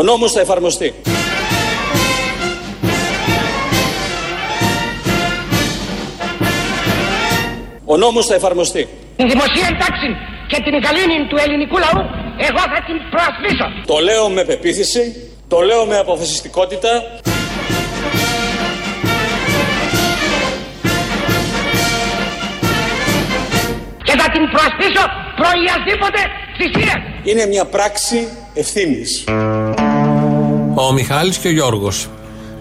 Ο νόμος θα εφαρμοστεί. Ο νόμος θα εφαρμοστεί. Την δημοσία τάξη και την γαλήνη του ελληνικού λαού εγώ θα την προασπίσω. Το λέω με πεποίθηση, το λέω με αποφασιστικότητα. Και θα την προασπίσω προϊασδήποτε θυσία. Είναι μια πράξη ευθύνης. Ο Μιχάλης και ο Γιώργος.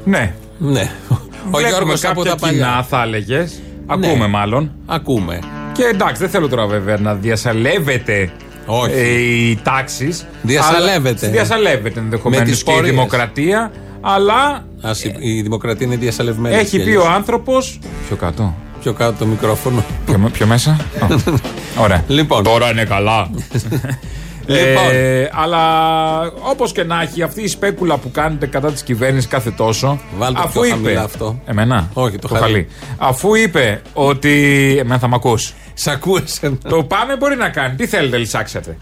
Ναι. Ναι. Ο Βλέπουμε Γιώργος από κάποια τα παλιά. κοινά, θα έλεγες. Ακούμε Ναι. μάλλον. Ακούμε. Και εντάξει, δεν θέλω τώρα βέβαια να διασαλεύεται Όχι. ε, οι τάξει. Διασαλεύεται. Διασαλεύεται Με ενδεχομένω τις και η πορείες. δημοκρατία. Αλλά Ας, η, η δημοκρατία είναι διασαλευμένη. έχει κι πει αλλιώς. ο άνθρωπο. Πιο κάτω. Πιο κάτω το μικρόφωνο. Πιο, πιο μέσα. Α, Ωραία. Λοιπόν. Τώρα είναι καλά. Λοιπόν. Ε, αλλά όπως και να έχει, αυτή η σπέκουλα που κάνετε κατά της κυβέρνησης κάθε τόσο. Βάλτε αφού πιο είπε. χαμηλά αυτό. Εμένα; Όχι, το χαλί. Αφού είπε ότι. Εμένα θα μ' ακούς. Σ' ακούω εσένα. Το πάμε μπορεί να κάνει. Τι θέλετε, λυσάξετε.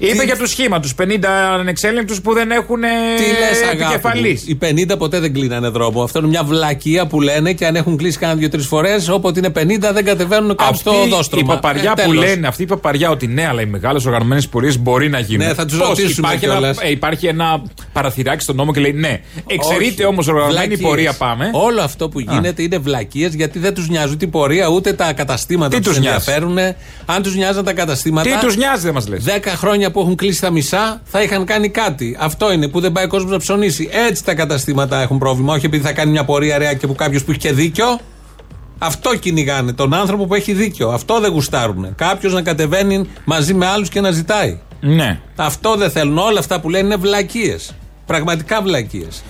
Είπε Τι- για του σχήμα, τους 50 ανεξέλεγκτους που δεν έχουν ε, Τι λες, αγάπη. επικεφαλής. μου. Οι 50 ποτέ δεν κλείνανε δρόμο. Αυτό είναι μια βλακεία που λένε και αν έχουν κλείσει κάνα δύο-τρεις φορές, όποτε είναι 50 δεν κατεβαίνουν καν στο Αυτή η οδόστρωμα. παπαριά Ε, που τέλος. λένε, αυτή η παπαριά ότι ναι, αλλά οι μεγάλες οργανωμένες πορείε μπορεί να γίνουν. Ναι, θα τους Πώς, ρωτήσουμε υπάρχει ένα, κιόλας. ε, υπάρχει ένα παραθυράκι στον νόμο και λέει ναι. Εξαιρείται Όχι. όμως οργανωμένη Βλακίες. πορεία πάμε. Όλο αυτό που γίνεται είναι βλακίες γιατί δεν τους νοιάζει ούτε η πορεία ούτε τα καταστήματα Τι που τους τους νοιάζει; ενδιαφέρουν. Αν τους νοιάζαν τα καταστήματα. Τι τους νοιάζει, δεν μας λες; 10 χρόνια που έχουν κλείσει τα μισά θα είχαν κάνει κάτι. Αυτό είναι που δεν πάει ο κόσμος να ψωνίσει. Έτσι τα καταστήματα έχουν πρόβλημα. Όχι επειδή θα κάνει μια πορεία ρεά και που κάποιος που έχει και δίκιο. Αυτό κυνηγάνε. Τον άνθρωπο που έχει δίκιο. Αυτό δεν γουστάρουν. Κάποιος να κατεβαίνει μαζί με άλλους και να ζητάει. Ναι. Αυτό δεν θέλουν. Όλα αυτά που λένε είναι βλακίες. Πραγματικά βλακίες.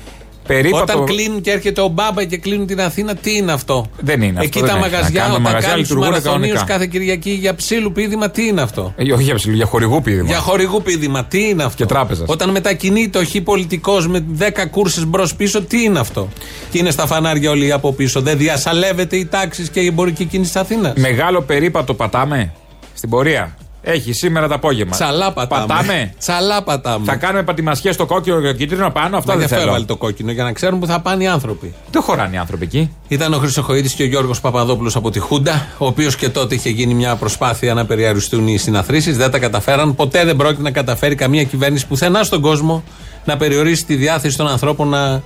Περίπατο. Όταν κλείνουν και έρχεται ο Μπάμπα και κλείνουν την Αθήνα, τι είναι αυτό; Δεν είναι Εκεί αυτό, τα δεν έχει να μαγαζιά, κάνει. Τα όταν μαγαζιά κάνουν τους λειτουργούν μαραθωνίους κανονικά. κάθε Κυριακή για ψήλου πίδημα, τι είναι αυτό; Ε, όχι για ψηλό, για χορηγού πίδημα. Για χορηγού πίδημα, τι είναι αυτό; Και τράπεζας. Όταν μετακινείται ο χ πολιτικός με 10 κούρσες μπρος πίσω, τι είναι αυτό; Και είναι στα φανάρια όλοι από πίσω. Δεν διασαλεύεται η τάξη και η εμπορική κίνηση της Αθήνας; Μεγάλο περίπατο πατάμε στην πορεία. Έχει σήμερα το απόγευμα. Τσαλά πατάμε. Πατάμε. Τσαλά πατάμε. Θα κάνουμε πατημασιές στο κόκκινο και το κίτρινο πάνω. Αυτά Μα δεν γι' αυτό θέλω. έβαλε το κόκκινο για να ξέρουν που θα πάνε οι άνθρωποι. Δεν χωράνε οι άνθρωποι εκεί. Ήταν ο Χρυσοχοίδης και ο Γιώργος Παπαδόπουλος από τη Χούντα, ο οποίος και τότε είχε γίνει μια προσπάθεια να περιαριστούν οι συναθρήσεις. Δεν τα καταφέραν. Ποτέ δεν πρόκειται να καταφέρει καμία κυβέρνηση πουθενά στον κόσμο να περιορίσει τη διάθεση των ανθρώπων να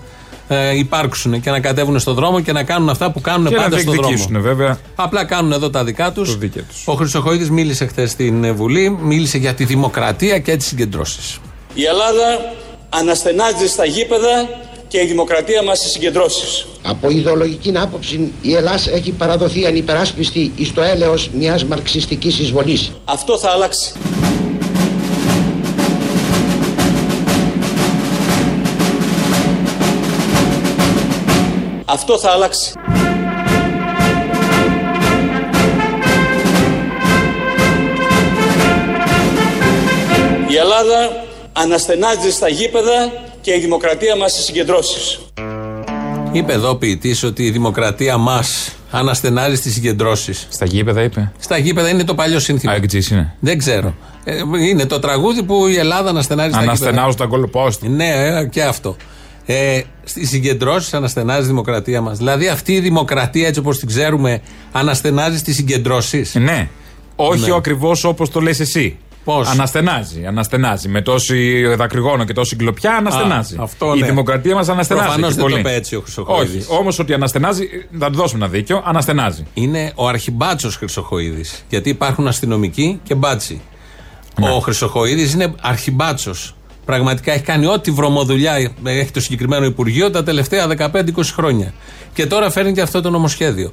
ε, υπάρξουν και να κατέβουν στον δρόμο και να κάνουν αυτά που κάνουν Και να πάντα στον δρόμο. διεκδικήσουν βέβαια. Απλά κάνουν εδώ τα δικά τους. Το δίκαιο τους. Ο Χρυσοχοίδης μίλησε χθες στην ε, Βουλή, μίλησε για τη δημοκρατία και τις συγκεντρώσεις. Η Ελλάδα αναστενάζει στα γήπεδα και η δημοκρατία μας στις συγκεντρώσεις. Από ιδεολογική άποψη η Ελλάς έχει παραδοθεί ανυπεράσπιστη εις το έλεος μιας μαρξιστικής εισβολής. Αυτό θα αλλάξει. Αυτό θα αλλάξει. Η Ελλάδα αναστενάζει στα γήπεδα και η δημοκρατία μας στις συγκεντρώσεις. Είπε εδώ ο ποιητής ότι η δημοκρατία μας αναστενάζει στις συγκεντρώσεις. Στα γήπεδα είπε; Στα γήπεδα είναι το παλιό σύνθημα. Α, εκτζής είναι. Δεν ξέρω. Ε, είναι το τραγούδι που η Ελλάδα αναστενάζει στα γήπεδα. Αναστενάζω τα γκολ post. Ναι, ε, και αυτό. Ε, Στις συγκεντρώσεις αναστενάζει η δημοκρατία μας. Δηλαδή αυτή η δημοκρατία, έτσι όπως την ξέρουμε, αναστενάζει στις συγκεντρώσεις. Ναι. Όχι Ναι. ακριβώς όπως το λες εσύ. Πώς; Αναστενάζει, αναστενάζει. Με τόση δακρυγόνο και τόση κλοπιά αναστενάζει. Α, αυτό Η ναι. δημοκρατία μας αναστενάζει. Προφανώς και δεν το πολύ. είπε έτσι ο Χρυσοχοίδης. Όχι. Όμως ότι αναστενάζει, θα του δώσουμε ένα δίκιο, αναστενάζει. Είναι ο αρχιμπάτσος Χρυσοχοίδης. Γιατί υπάρχουν αστυνομικοί και μπάτσι. Ναι. Ο Χρυσοχοίδης είναι αρχιμπάτσος. Πραγματικά έχει κάνει ό,τι βρωμοδουλειά έχει το συγκεκριμένο Υπουργείο τα τελευταία 15-20 χρόνια. Και τώρα φέρνει και αυτό το νομοσχέδιο.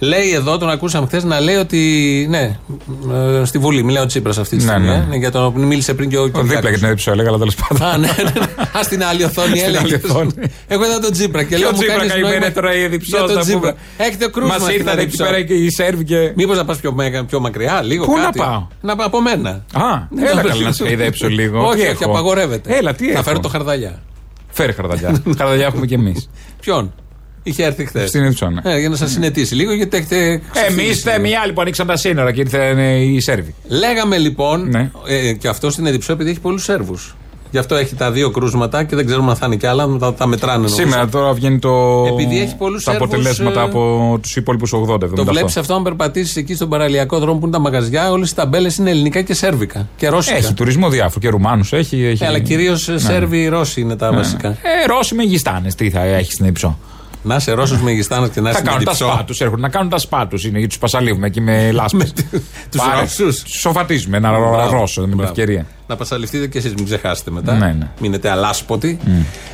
Λέει εδώ, τον ακούσαμε χθες να λέει ότι. Ναι, ε, στη Βουλή, μιλάει ο Τσίπρας αυτή τη Ναι, στιγμή. ναι. ε, ναι, για τον μίλησε πριν και ο Δίπλα Κυριάκος. για την έδειψη, έλεγα, αλλά τέλος πάντων. Α, ναι, ναι, ναι. Α, στην άλλη οθόνη Στην έλεγε. άλλη οθόνη. Εγώ είδα τον Τσίπρα και Και λέω ο μου Τσίπρα κάνεις καημένη νόημα τώρα η για Εδιψός, τον να Τσίπρα. πούμε. Έχετε κρούσμα Μας στην ήρθαν εκεί Εδιψό. πέρα και οι Σέρβοι και. Μήπως να πας πιο, μέγα- πιο μακριά, λίγο Πού να κάτι. πάω; Να πάω από μένα. Α, έλα καλά να σε χαϊδέψω λίγο. Όχι, Τι όχι, έχω; απαγορεύεται. Έλα, τι Θα έχω; φέρω το χαρδαλιά. Φέρε χαρδαλιά. χαρδαλιά έχουμε κι εμείς. Ποιον; Είχε έρθει χθες. Στην Εδιψόνα. Ε, για να σας συνετίσει λίγο, γιατί έχετε. Εμεί ξεφύγει είστε λίγο. οι άλλοι που ανοίξαν τα σύνορα και ήρθαν ε, οι Σέρβοι. Λέγαμε λοιπόν, Ναι. ε, και αυτό στην Εδιψό επειδή έχει πολλούς Σέρβους. Γι' αυτό έχει τα δύο κρούσματα και δεν ξέρουμε αν θα είναι κι άλλα. Θα τα μετράνε νομίζω. Σήμερα τώρα βγαίνει το... Επειδή έχει πολλούς τα Σέρβους, αποτελέσματα ε, από τους υπόλοιπους 80. Το 78. βλέπεις αυτό αν περπατήσεις εκεί στον παραλιακό δρόμο που είναι τα μαγαζιά. Όλες οι ταμπέλες είναι ελληνικά και σέρβικα. Και ρώσικα. Έχει τουρισμό διάφορο και Ρουμάνους. Έχει, έχει... Ε, αλλά κυρίως Σέρβοι Ρώσοι είναι τα βασικά. Ε, Ρώσοι με γιστάνε. Τι θα έχει στην Υψό. Να είσαι Ρώσος με γιστάνα και να Θα είσαι κάνουν τα σπά του. Έρχονται να κάνουν τα σπά του. Είναι γιατί τους πασαλίβουμε εκεί με λάσπες. τους Ρώσους. Τους σοφατίζουμε ένα Μπράβο, Ρώσο με την μπράβο. ευκαιρία. Να πασαληφθείτε και εσείς, μην ξεχάσετε μετά. Ναι, ναι. Μείνετε αλάσποτοι.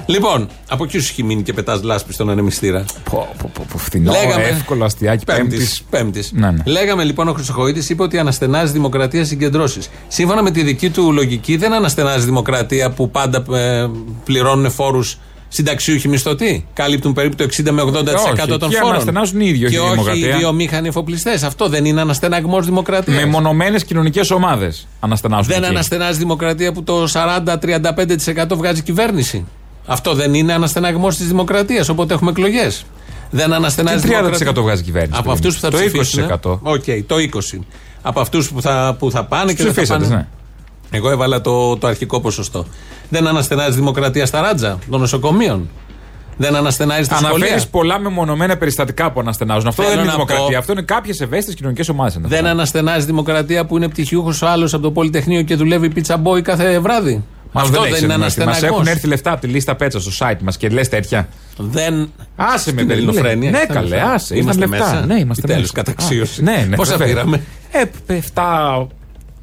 Λοιπόν, από εκεί σου έχει μείνει και πετάς λάσπη στον ανεμιστήρα; Πω, πω, πω, πω, φθηνό, Λέγαμε- εύκολο αστιάκι Πέμπτης. πέμπτης. Πέμπτης. Ναι, ναι. Λέγαμε λοιπόν ο Χρυσοχοίδη είπε ότι αναστενάζει δημοκρατία συγκεντρώσεις. Σύμφωνα με τη δική του λογική, δεν αναστενάζει δημοκρατία που πάντα ε, πληρώνουν φόρους συνταξιούχοι μισθωτοί. Καλύπτουν περίπου το 60 με 80% όχι, των και φόρων. αναστενάζουν οι ίδιοι, Και όχι η όχι οι δημοκρατία. βιομήχανοι εφοπλιστές. Αυτό δεν είναι αναστεναγμός δημοκρατίας. Μεμονωμένες κοινωνικές ομάδες αναστενάζουν. Δεν εκεί. αναστενάζει δημοκρατία που το 40-35% βγάζει κυβέρνηση. Αυτό δεν είναι αναστεναγμός της δημοκρατίας, οπότε έχουμε εκλογές. Δεν αναστενάζει Τι 30% δημοκρατία. βγάζει η κυβέρνηση. Από αυτούς που θα το ψηφίσουν. 20%. Οκ, το 20%. Από αυτούς που θα, που θα πάνε και δεν θα Ψηφίσατε, πάνε. ναι. Εγώ έβαλα το, το αρχικό ποσοστό. Δεν αναστενάζει δημοκρατία στα ράτζα των νοσοκομείων. Δεν αναστενάζει στα σχολεία. Αναφέρεις πολλά μεμονωμένα περιστατικά που αναστενάζουν. Αυτό Θέλω δεν είναι να δημοκρατία. πω- Αυτό είναι κάποιες ευαίσθητες κοινωνικές ομάδες. Δεν αναστενάζει δημοκρατία που είναι πτυχιούχος ο άλλος από το Πολυτεχνείο και δουλεύει pizza boy κάθε βράδυ. Αυτό δεν είναι Μα αναστεναγμό. έχουν έρθει λεφτά από τη λίστα πέτσα στο site μας και λες τέτοια. Δεν. Άσε με Στην παιδί. ελληνοφρένεια. Ναι, Ήταν καλέ, λεφτά. άσε. Είμαστε Είμαστε λεφτά. μέσα. Ναι, είμαστε Τέλος, μέσα. καταξίωση. Α, Ναι, ναι, Πόσα βέβαια. πήραμε; Ε, 7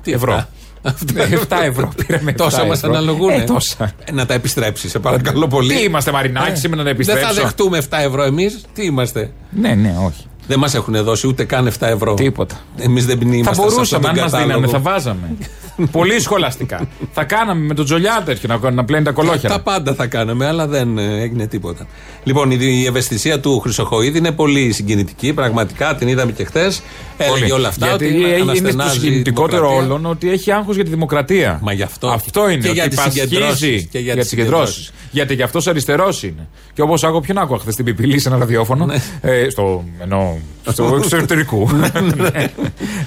Τι ευρώ. Αυτά; Αυτά. 7 ευρώ πήραμε. Τόσα 7 μας ευρώ. αναλογούν. Ε, τόσα. να τα επιστρέψει, σε παρακαλώ πολύ. Τι είμαστε, Μαρινάκη, σήμερα να Δεν επιστρέψω. θα δεχτούμε 7 ευρώ εμείς. Τι είμαστε. Ναι, ναι, όχι. Δεν μας έχουν δώσει ούτε καν 7 ευρώ. Τίποτα. Εμείς δεν Θα είμαστε μπορούσαμε, αν μας δίνανε, δίνανε, θα βάζαμε. Πολύ σχολαστικά. θα κάναμε με τον Τζολιά τέτοιο να, να πλένει τα κολόχερα. Τα πάντα θα κάναμε, αλλά δεν ε, έγινε τίποτα. Λοιπόν, η, η ευαισθησία του Χρυσοχοίδη είναι πολύ συγκινητική. Πραγματικά την είδαμε και χθες. Έλεγε Πολύ. όλα αυτά. Γιατί ότι είναι στο αναστενάζει η συγκινητικότερο δημοκρατία. όλων ότι έχει άγχος για τη δημοκρατία. Μα γι' αυτό. Αυτό είναι. Και ότι για τις πασχίζει συγκεντρώσεις. Και για για τις τις συγκεντρώσεις. Γιατί γι' αυτός αριστερός είναι. Και όπως άκουγα, ποιον άκουγα χθες στην Πιπηλή σε ένα ραδιόφωνο. Ναι. ε, στο, ενώ, στο εξωτερικού.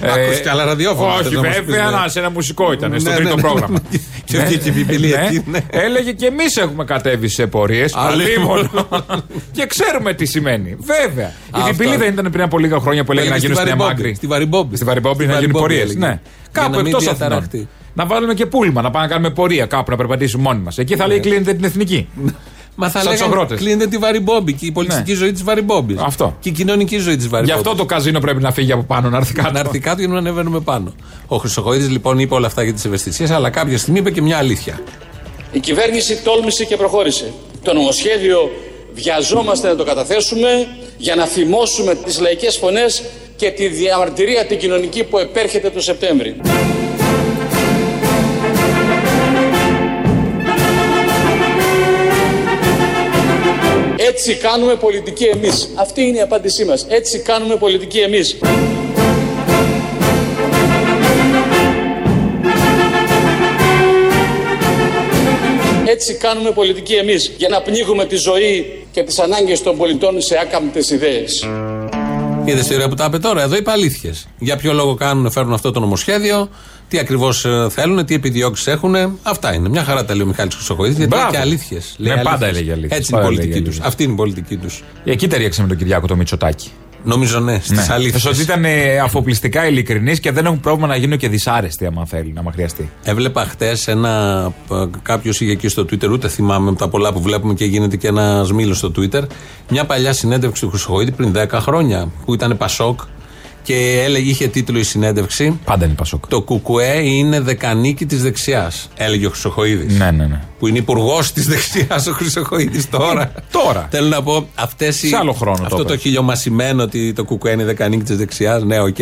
Άκουσες και άλλα ραδιόφωνα, θες Όχι, να μας πεις, βέβαια, ναι. να, σε ένα μουσικό ήταν, στο Ναι, τρίτο ναι, ναι. πρόγραμμα. Και βγήκε η Πιπηλή εκεί, ναι. Έλεγε και εμείς έχουμε κατέβει σε πορείες. Αλίμονο. και ξέρουμε τι σημαίνει. Βέβαια. Η Αυτό. Πιπηλή δεν ήταν πριν από λίγα χρόνια που έλεγε να Έλεγε γίνουν στη στην Βαριμπόμπη. Αμάγκρη. Στη Βαριμπόμπη. Στη Βαριμπόμπη Στη να γίνουν Βαριμπόμπη πορείες. έλεγε. Ναι. Για Κάπου να μην εκτός διαταραχτεί. Αθηνών. Να βάλουμε και πούλμα, να πάμε να κάνουμε πορεία κάπου να περπατήσουμε μόνοι μας. Εκεί θα λέει κλείνετε την εθνική. Μα θα Σαν λέγαμε τσογρότες. κλείνεται τη Βαριμπόμπη και η πολιτιστική Ναι. ζωή της Βαριμπόμπη. Αυτό. Και η κοινωνική ζωή της Γι' Βαριμπόμπη. αυτό το καζίνο πρέπει να φύγει από πάνω, να έρθει κάτω. Να έρθει κάτω για να ανεβαίνουμε πάνω. Ο Χρυσοχοίδης λοιπόν είπε όλα αυτά για τις ευαισθησίες, αλλά κάποια στιγμή είπε και μια αλήθεια. Η κυβέρνηση τόλμησε και προχώρησε. Το νομοσχέδιο βιαζόμαστε να το καταθέσουμε για να θυμώσουμε τις λαϊκές φωνές και τη διαμαρτυρία την κοινωνική που επέρχεται το Σεπτέμβρη. Έτσι κάνουμε πολιτική εμείς. Αυτή είναι η απάντησή μας. Έτσι κάνουμε πολιτική εμείς. Έτσι κάνουμε πολιτική εμείς για να πνίγουμε τη ζωή και τις ανάγκες των πολιτών σε άκαμπτες ιδέες. Είδε τη ωραία που τα είπε τώρα. Εδώ είπε αλήθειες. Για ποιο λόγο κάνουν, φέρνουν αυτό το νομοσχέδιο, τι ακριβώς θέλουν, τι επιδιώξεις έχουν. Αυτά είναι. Μια χαρά τα λέει ο Μιχάλης Χρυσοχοίδης. Γιατί λέει Μπράβο. και αλήθειες. Ναι, πάντα έλεγε αλήθειες. Έτσι είναι η Πάντα πολιτική έλεγε τους. αλήθειες. Αυτή είναι η πολιτική τους. Εκεί ταιριάξε με τον Κυριάκο το Μητσοτάκι. Νομίζω ναι, στις Ναι. αλήθειες. Ότι ήταν ε, αφοπλιστικά ειλικρινή και δεν έχουν πρόβλημα να γίνουν και δυσάρεστοι, άμα θέλει, άμα χρειαστεί. Έβλεπα χτες ένα. Κάποιος είχε εκεί στο Twitter, ούτε θυμάμαι με τα πολλά που βλέπουμε και γίνεται και ένας μύλος στο Twitter. Μια παλιά συνέντευξη του Χρυσοχοίδη πριν 10 χρόνια που ήταν Πασόκ και έλεγε, είχε τίτλο η συνέντευξη. Πάντα είναι Πασόκ. Το Κουκουέ είναι δεκανίκι της δεξιάς, έλεγε ο Χρυσοχοίδης. Ναι, ναι, ναι. Που είναι υπουργός της δεξιάς ο Χρυσοχοίδης τώρα. Τώρα. Θέλω να πω, αυτές οι, Σε άλλο χρόνο αυτό το το είπε. χιλιομασημένο ότι το Κουκουέ είναι δεκανίκι της δεξιάς, ναι, οκ.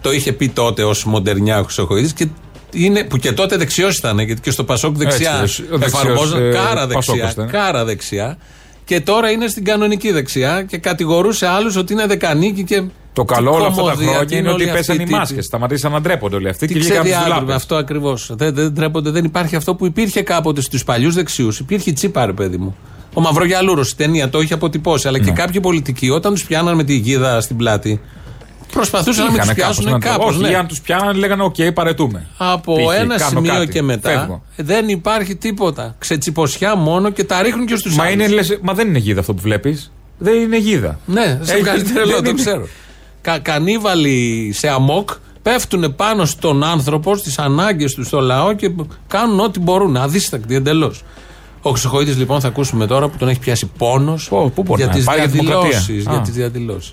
Το είχε πει τότε ως μοντερνιά ο Χρυσοχοίδης και είναι, που και τότε δεξιός ήταν, γιατί και στο Πασόκ δεξιά Έτσι, ο δεξιός, εφαρμόζαν. ε, κάρα Πασόκος δεξιά. ήταν. Κάρα δεξιά. Και τώρα είναι στην κανονική δεξιά και κατηγορούσε άλλους ότι είναι δεκανίκη και. Το καλό τι όλα αυτά τα κομμωδία, τι χρόνια είναι ότι όλοι αυτοί πέσαν οι τύποι. μάσκες. Σταματήσαν να ντρέπονται όλοι αυτοί Τι και βγήκαν από τι ξεδιάντρεπε δουλάπε. αυτό ακριβώς. Δεν, δεν ντρέπονται, δεν υπάρχει αυτό που υπήρχε κάποτε στους παλιούς δεξιούς. Υπήρχε τσίπα, ρε παιδί μου. Ο Μαυρογιαλούρος στην ταινία το είχε αποτυπώσει. Αλλά και Ναι. κάποιοι πολιτικοί όταν τους πιάναν με τη γίδα στην πλάτη. Προσπαθούσαν να μην τους Είχανε κάπως πιάσουν να το- κάπως. Όχι, ή αν τους πιάνανε, λέγανε: Οκ, παρετούμε. Από Π.χ. ένα κάνω σημείο κάτι. και μετά Φεύγω. δεν υπάρχει τίποτα. Ξετσιποσιά μόνο και τα ρίχνουν και στους Μα, άλλους. είναι, λες, μα δεν είναι γίδα αυτό που βλέπεις. Δεν είναι γίδα. Ναι, σε Έχει- βγάζει δεν τρελό, το είναι- ξέρω. Κα, κανίβαλοι σε αμόκ πέφτουν πάνω στον άνθρωπο, στις ανάγκες του, στο λαό και κάνουν ό,τι μπορούν. Αδίστακτοι εντελώς. Ο Χρυσοχοίδης λοιπόν θα ακούσουμε τώρα που τον έχει πιάσει πόνος Πω, πού μπορεί για να τις πάει για δημοκρατία. διαδηλώσεις. Για Α. τις διαδηλώσεις.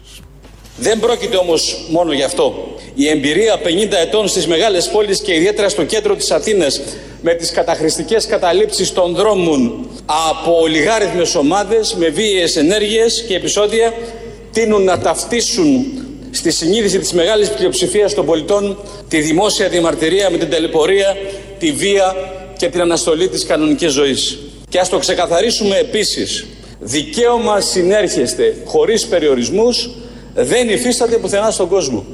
Δεν πρόκειται όμως μόνο γι' αυτό. Η εμπειρία 50 ετών στις μεγάλες πόλεις και ιδιαίτερα στο κέντρο της Αθήνας με τις καταχρηστικές καταλήψεις των δρόμων από ολιγάριθμες ομάδες με βίαιες ενέργειες και επεισόδια τείνουν να ταυτίσουν στη συνείδηση της μεγάλης πλειοψηφίας των πολιτών τη δημόσια διαμαρτυρία με την τελεπορία, τη βία και την αναστολή της κανονικής ζωής. Και ας το ξεκαθαρίσουμε επίσης. Δικαίωμα συνέρχεστε χωρίς περιορισμούς δεν υφίσταται πουθενά στον κόσμο.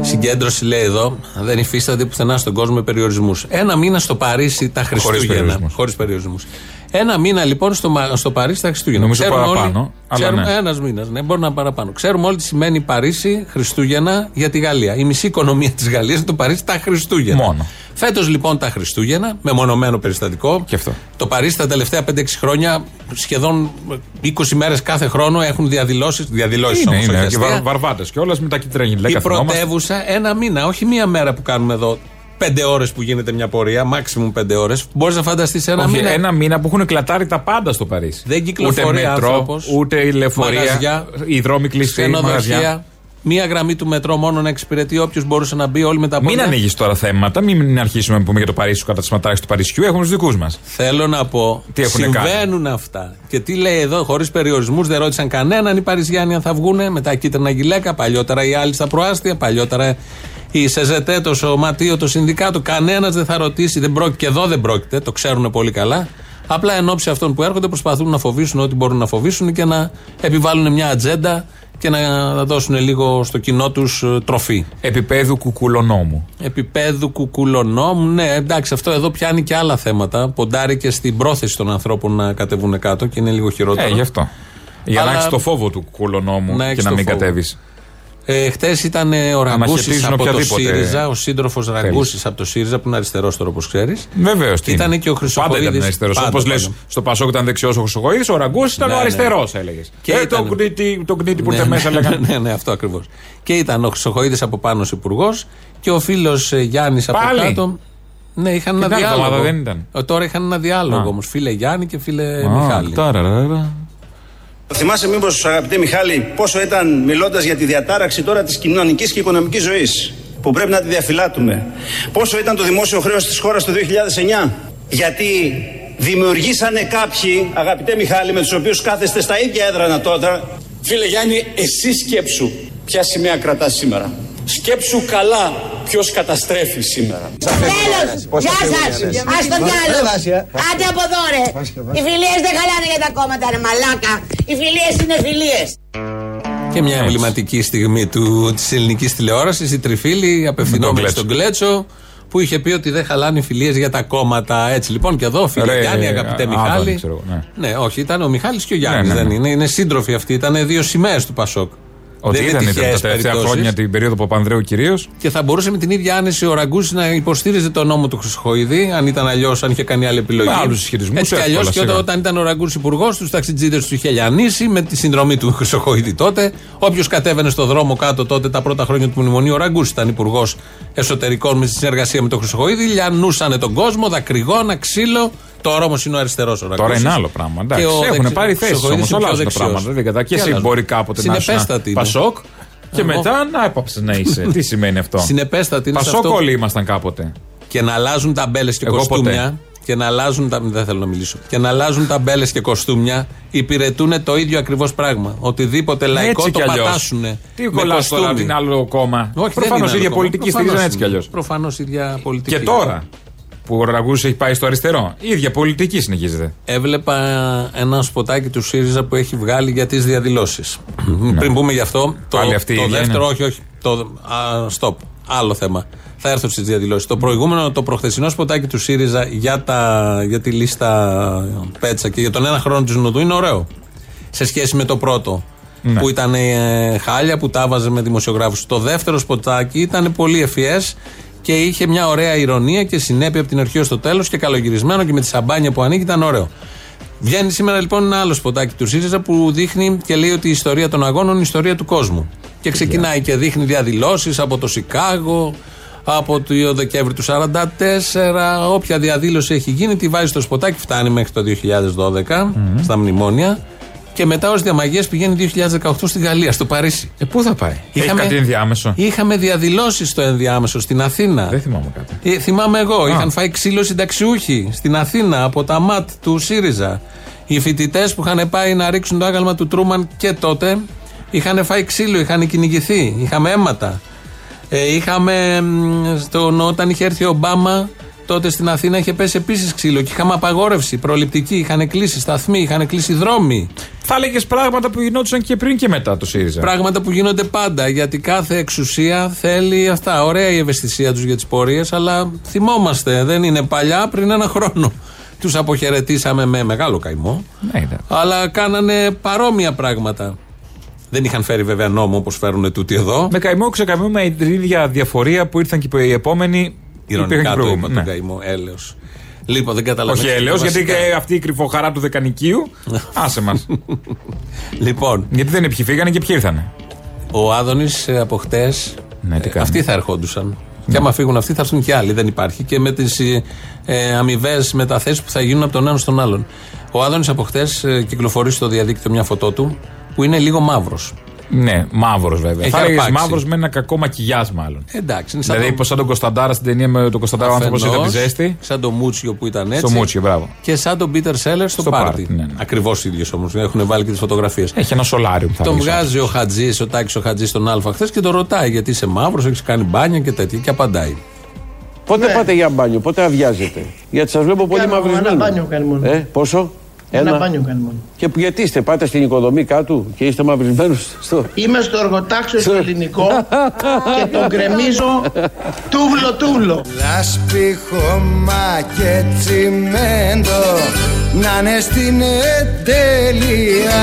Συγκέντρωση λέει εδώ, δεν υφίσταται πουθενά στον κόσμο με περιορισμούς. Ένα μήνα στο Παρίσι τα Χριστούγεννα. περιορισμούς. Χωρίς περιορισμούς. Ένα μήνα λοιπόν στο, Μα- στο Παρίσι τα Χριστούγεννα. Νομίζω Ξέρουμε παραπάνω, όλοι- αλλά ξέρουμε, ναι. Ένας μήνας, ναι, μπορεί να είναι παραπάνω. Ξέρουμε όλοι τι σημαίνει Παρίσι Χριστούγεννα για τη Γαλλία. Η μισή οικονομία της Γαλλίας είναι το Παρίσι τα Χριστούγεννα. Μόνο. Φέτος λοιπόν τα Χριστούγεννα, με μονομένο περιστατικό. Και αυτό. Το Παρίσι τα τελευταία 5-6 χρόνια, σχεδόν 20 μέρες κάθε χρόνο έχουν διαδηλώσει. Διαδηλώσεις Είναι, όμως. είναι. Και βαρ, Βαρβάτες κιόλα με τα κίτρινα Η γυλαίκα θυμόμαστε. πρωτεύουσα ένα μήνα, όχι μία μέρα που κάνουμε εδώ. Πέντε ώρες που γίνεται μια πορεία, maximum πέντε ώρες. Μπορείς να φανταστείς ένα Όχι, μήνα. ένα μήνα που έχουν κλατάρει τα πάντα στο Παρίσι. Δεν κυκλοφορεί ούτε μετρό, άνθρωπος, ούτε η λεωφορεία, μαγαζιά, οι δρόμοι κλειστοί, μαγαζιά. Ξενοδοχεία. Μία γραμμή του μετρό μόνο να εξυπηρετεί όποιος μπορούσε να μπει όλοι με τα Μην πόδια. ανοίγεις τώρα θέματα, μην αρχίσουμε να πούμε για το Παρίσι, του καταστηματάρχε του Παρισιού. Έχουμε τους δικούς μας. Θέλω να πω, Τι έχουνε συμβαίνουν αυτά. Και τι λέει εδώ, χωρίς περιορισμούς, δεν ρώτησαν κανέναν οι Παριζιάνοι αν θα βγούνε με τα κίτρινα γυλαίκα. Παλιότερα οι άλλοι στα προάστια, παλιότερα η ΣΕΖΕΤΕ, το Σωματείο, το Συνδικάτο. Κανένας δεν θα ρωτήσει, δεν πρόκειται, και εδώ δεν πρόκειται, το ξέρουν πολύ καλά. Απλά εν ώψη αυτών που έρχονται προσπαθούν να φοβήσουν ό,τι μπορούν να φοβήσουν και να επιβάλλουν μια ατζέντα και να δώσουν λίγο στο κοινό τους τροφή. Επίπεδου κουκουλονόμου. Επίπεδου κουκουλονόμου. Ναι, εντάξει, αυτό εδώ πιάνει και άλλα θέματα. Ποντάρει και στην πρόθεση των ανθρώπων να κατεβούν κάτω και είναι λίγο χειρότερο. Ε, γι' αυτό. Για Αλλά- να έχεις το φόβο του κουκουλονόμου Να και έχεις να το μην φόβο. κατέβεις. Ε, Χθε ήταν ε, ο Ραγκούσης Αναχαιτίζουν από το οποιαδήποτε ΣΥΡΙΖΑ, ο σύντροφος Ραγκούσης από το ΣΥΡΙΖΑ που είναι αριστερό τώρα όπως ξέρεις. Βεβαίως. Ήταν και ο Χρυσοχοίδης. Πάντα ήταν αριστερός. Πάντα, Όπως λες, πάντα. στο Πασόκ ήταν δεξιός ο Χρυσοχοίδης, ο Ραγκούσης ήταν Ναι, ο ναι. αριστερός, έλεγες. Και ε, ήταν- το κνίτι, το κνίτι που ναι, ήρθε ναι, μέσα, ναι, λέγανε. ναι, ναι, αυτό ακριβώς. Και ήταν ο Χρυσοχοίδης από πάνω υπουργός και ο φίλος Γιάννης από Πάλι; κάτω. Ναι, είχαν ένα Την άλλη διάλογο. εβδομάδα δεν ήταν. Ε, Τώρα είχαν ένα διάλογο Α. όμως. Φίλε Γιάννη και φίλε Α, Μιχάλη. Ταραραρα. Θυμάσαι μήπως αγαπητέ Μιχάλη πόσο ήταν μιλώντας για τη διατάραξη τώρα της κοινωνικής και οικονομικής ζωής που πρέπει να τη διαφυλάτουμε. Πόσο ήταν το δημόσιο χρέος της χώρας το 2009. Γιατί δημιουργήσανε κάποιοι, αγαπητέ Μιχάλη, με τους οποίους κάθεστε στα ίδια έδρανα τότε, Φίλε Γιάννη, εσύ σκέψου ποια σημαία κρατάς σήμερα. Σκέψου καλά ποιος καταστρέφει σήμερα. Τέλος, γεια σας, ας το διάλογο. Άντε από εδώ ρε. Οι φιλίες δεν χαλάνε για τα κόμματα ρε μαλάκα. Οι φιλίες είναι φιλίες. Και μια εμβληματική στιγμή του, της ελληνικής τηλεόρασης η Τριφίλη απευθυνόμενη Κλέτσο. στον Κλέτσο που είχε πει ότι δεν χαλάνε οι φιλίες για τα κόμματα έτσι λοιπόν και εδώ φίλε Ρε, Γιάννη αγαπητέ α, Μιχάλη Άδωνη, ξέρω εγώ, ναι. όχι ήταν ο Μιχάλης και ο Γιάννης Ναι, ναι, δεν ναι. είναι είναι σύντροφοι αυτοί ήταν δύο σημαίες του Πασόκ Ότι Δεν ήταν, είναι ήταν τα τυχαίες τελευταία περιπτώσεις. χρόνια την περίοδο Παπανδρέου κυρίως. και θα μπορούσε με την ίδια άνεση ο Ραγκούση να υποστήριζε τον νόμο του Χρυσοχοίδη, αν ήταν αλλιώς, αν είχε κάνει άλλη επιλογή. Με άλλους συσχετισμούς, Έτσι κι αλλιώς εύκολα, και όταν, σίγουρα. όταν ήταν ο Ραγκούση υπουργός, τους ταξιτζίδε τους είχε λιανίσει με τη συνδρομή του Χρυσοχοίδη τότε. Όποιος κατέβαινε στο δρόμο κάτω τότε τα πρώτα χρόνια του μνημονίου, ο Ραγκούση ήταν υπουργός εσωτερικών με τη συνεργασία με τον Χρυσοχοίδη. Λιανούσανε τον κόσμο, δακρυγόνα, ξύλο. Τώρα όμως είναι ο αριστερός ο Ραγκούση. Τώρα είναι άλλο πράγμα. Εντάξει, έχουν πάρει θέσει όμως, αλλάζουν τα πράγματα. Δεν κατά. Και εσύ μπορεί κάποτε να είσαι Συνεπέστατη είναι. Πασόκ και Εγώ. μετά να έπαψε να είσαι. Τι σημαίνει αυτό; Συνεπέστατη είναι σε Πασόκ αυτό. όλοι ήμασταν κάποτε. και να αλλάζουν ταμπέλες και Εγώ κοστούμια. ποτέ. Και να αλλάζουν τα. Δεν θέλω να μιλήσω. Και να αλλάζουν ταμπέλες και κοστούμια υπηρετούν το ίδιο ακριβώς πράγμα. Οτιδήποτε λαϊκό Έτσι το κι αλλιώς. πατάσουν. Τι κολλάς τώρα την άλλο κόμμα; Όχι, Προφανώς η ίδια πολιτική στηρίζαν έτσι κι αλλιώς. Προφανώς η ίδια πολιτική. Και τώρα; Που ο Ραγκούση έχει πάει στο αριστερό, η ίδια πολιτική συνεχίζεται. Έβλεπα ένα σποτάκι του ΣΥΡΙΖΑ που έχει βγάλει για τις διαδηλώσεις. Πριν πούμε γι' αυτό, το, Πάλι αυτή η το ίδια δεύτερο, είναι. όχι, όχι. Το, α, stop. Άλλο θέμα. Θα έρθω στις διαδηλώσεις. Το προηγούμενο, το προχθεσινό σποτάκι του ΣΥΡΙΖΑ για, τα, για τη λίστα Πέτσα και για τον ένα χρόνο της Νουδού είναι ωραίο. Σε σχέση με το πρώτο. Ναι. Που ήταν ε, χάλια, που τα βάζε με δημοσιογράφους. Το δεύτερο σποτάκι ήταν πολύ ευφυές και είχε μια ωραία ηρωνία και συνέπεια από την αρχή ως το τέλος και καλογυρισμένο και με τη σαμπάνια που ανοίγει ήταν ωραίο. Βγαίνει σήμερα λοιπόν ένα άλλο σποτάκι του ΣΥΡΙΖΑ που δείχνει και λέει ότι η ιστορία των αγώνων είναι η ιστορία του κόσμου. Και ξεκινάει και δείχνει διαδηλώσεις από το Σικάγο, από το Δεκέμβρη του 44, όποια διαδήλωση έχει γίνει, τη βάζει στο σποτάκι, φτάνει μέχρι το 2012 στα μνημόνια. Και μετά ως διαμαγείας πηγαίνει 2018 στη Γαλλία, στο Παρίσι. Ε, πού θα πάει; Έχει κάτι ενδιάμεσο; Είχαμε διαδηλώσεις στο ενδιάμεσο στην Αθήνα. Δεν θυμάμαι κάτι. Ε, θυμάμαι εγώ. Είχαν φάει ξύλο συνταξιούχοι στην Αθήνα από τα ΜΑΤ του ΣΥΡΙΖΑ. Οι φοιτητές που είχαν πάει να ρίξουν το άγαλμα του Τρούμαν και τότε είχαν φάει ξύλο, είχαν κυνηγηθεί. Είχαμε αίματα. Ε, είχαμε μ, στον, όταν είχε έρθει ο Ομπάμα τότε στην Αθήνα είχε πέσει επίσης ξύλο και είχαμε απαγόρευση προληπτική. Είχαν κλείσει σταθμοί, είχαν κλείσει δρόμοι. Θα έλεγες πράγματα που γινόντουσαν και πριν και μετά το ΣΥΡΙΖΑ. Πράγματα που γίνονται πάντα γιατί κάθε εξουσία θέλει αυτά. Ωραία η ευαισθησία τους για τις πορείες, αλλά θυμόμαστε. Δεν είναι παλιά, πριν ένα χρόνο. Τους αποχαιρετήσαμε με μεγάλο καημό. Ναι, ήταν. Αλλά κάνανε παρόμοια πράγματα. Δεν είχαν φέρει βέβαια νόμο όπως φέρουν τούτοι εδώ. Με καημό ξεκαημό με την ίδια διαφορία που ήρθαν και οι επόμενοι. Ηρωνικά υπήρχαν και το είπα προηγούμενοι. τον Ναι. καημό, έλεος. Λοιπόν, δεν καταλαβαίνω. Όχι έλεος, γιατί και αυτή η κρυφοχαρά του Δεκανικίου. άσε μας. Λοιπόν, γιατί δεν είναι ποιοι φύγανε και ποιοι ήρθανε; ο Άδωνης από χτες. Ναι, τι κάνει. αυτοί θα ερχόντουσαν. Και άμα φύγουν αυτοί, θα έρθουν και άλλοι. Δεν υπάρχει. Και με τις ε, αμοιβές μεταθέσεις που θα γίνουν από τον ένα στον άλλον. Ο Άδωνης από χτες ε, κυκλοφορεί στο διαδίκτυο μια φωτό του που είναι λίγο μαύρος. Ναι, μαύρος βέβαια. Έχει θα έλεγε αρπάξει. μαύρος με ένα κακό μακιγιάζ μάλλον. Εντάξει, είναι σαν Δηλαδή, το- πω σαν τον Κωνσταντάρα στην ταινία με τον Κωνσταντάρα άνθρωπος είχα τη αφενός, ζέστη. Σαν το Μούτσιο που ήταν έτσι. Στο Μούτσιο, μπράβο. Και σαν τον Πίτερ Σέλερ στο, Στο πάρτι. πάρτι, ναι, ναι. Ακριβώς ίδιο όμως. Έχουν βάλει και τις φωτογραφίες. Έχει ένα σολάριο που θα Τον έλεγες. βγάζει ο Χατζής, ο Τάκης ο Χατζής στον Α χθες και τον ρωτάει γιατί είσαι μαύρος, έχεις κάνει μπάνια και τέτοια. Και απαντάει. Πότε πάτε για μπάνιο, πότε αδειάζετε; Γιατί σας βλέπω πολύ Κάνω μαυρισμένος. ένα μπάνιο κάνει μόνο. Ε, πόσο; Ένα μπάνιο κάνει μόνο. Και που- γιατί είστε, πάτε στην οικοδομή κάτω και είστε μαυρισμένος στο. Είμαι στο εργοτάξιο στο ελληνικό και τον κρεμίζω τούβλο τούβλο. Λάσπη, χώμα και τσιμέντο να είναι στην τέλεια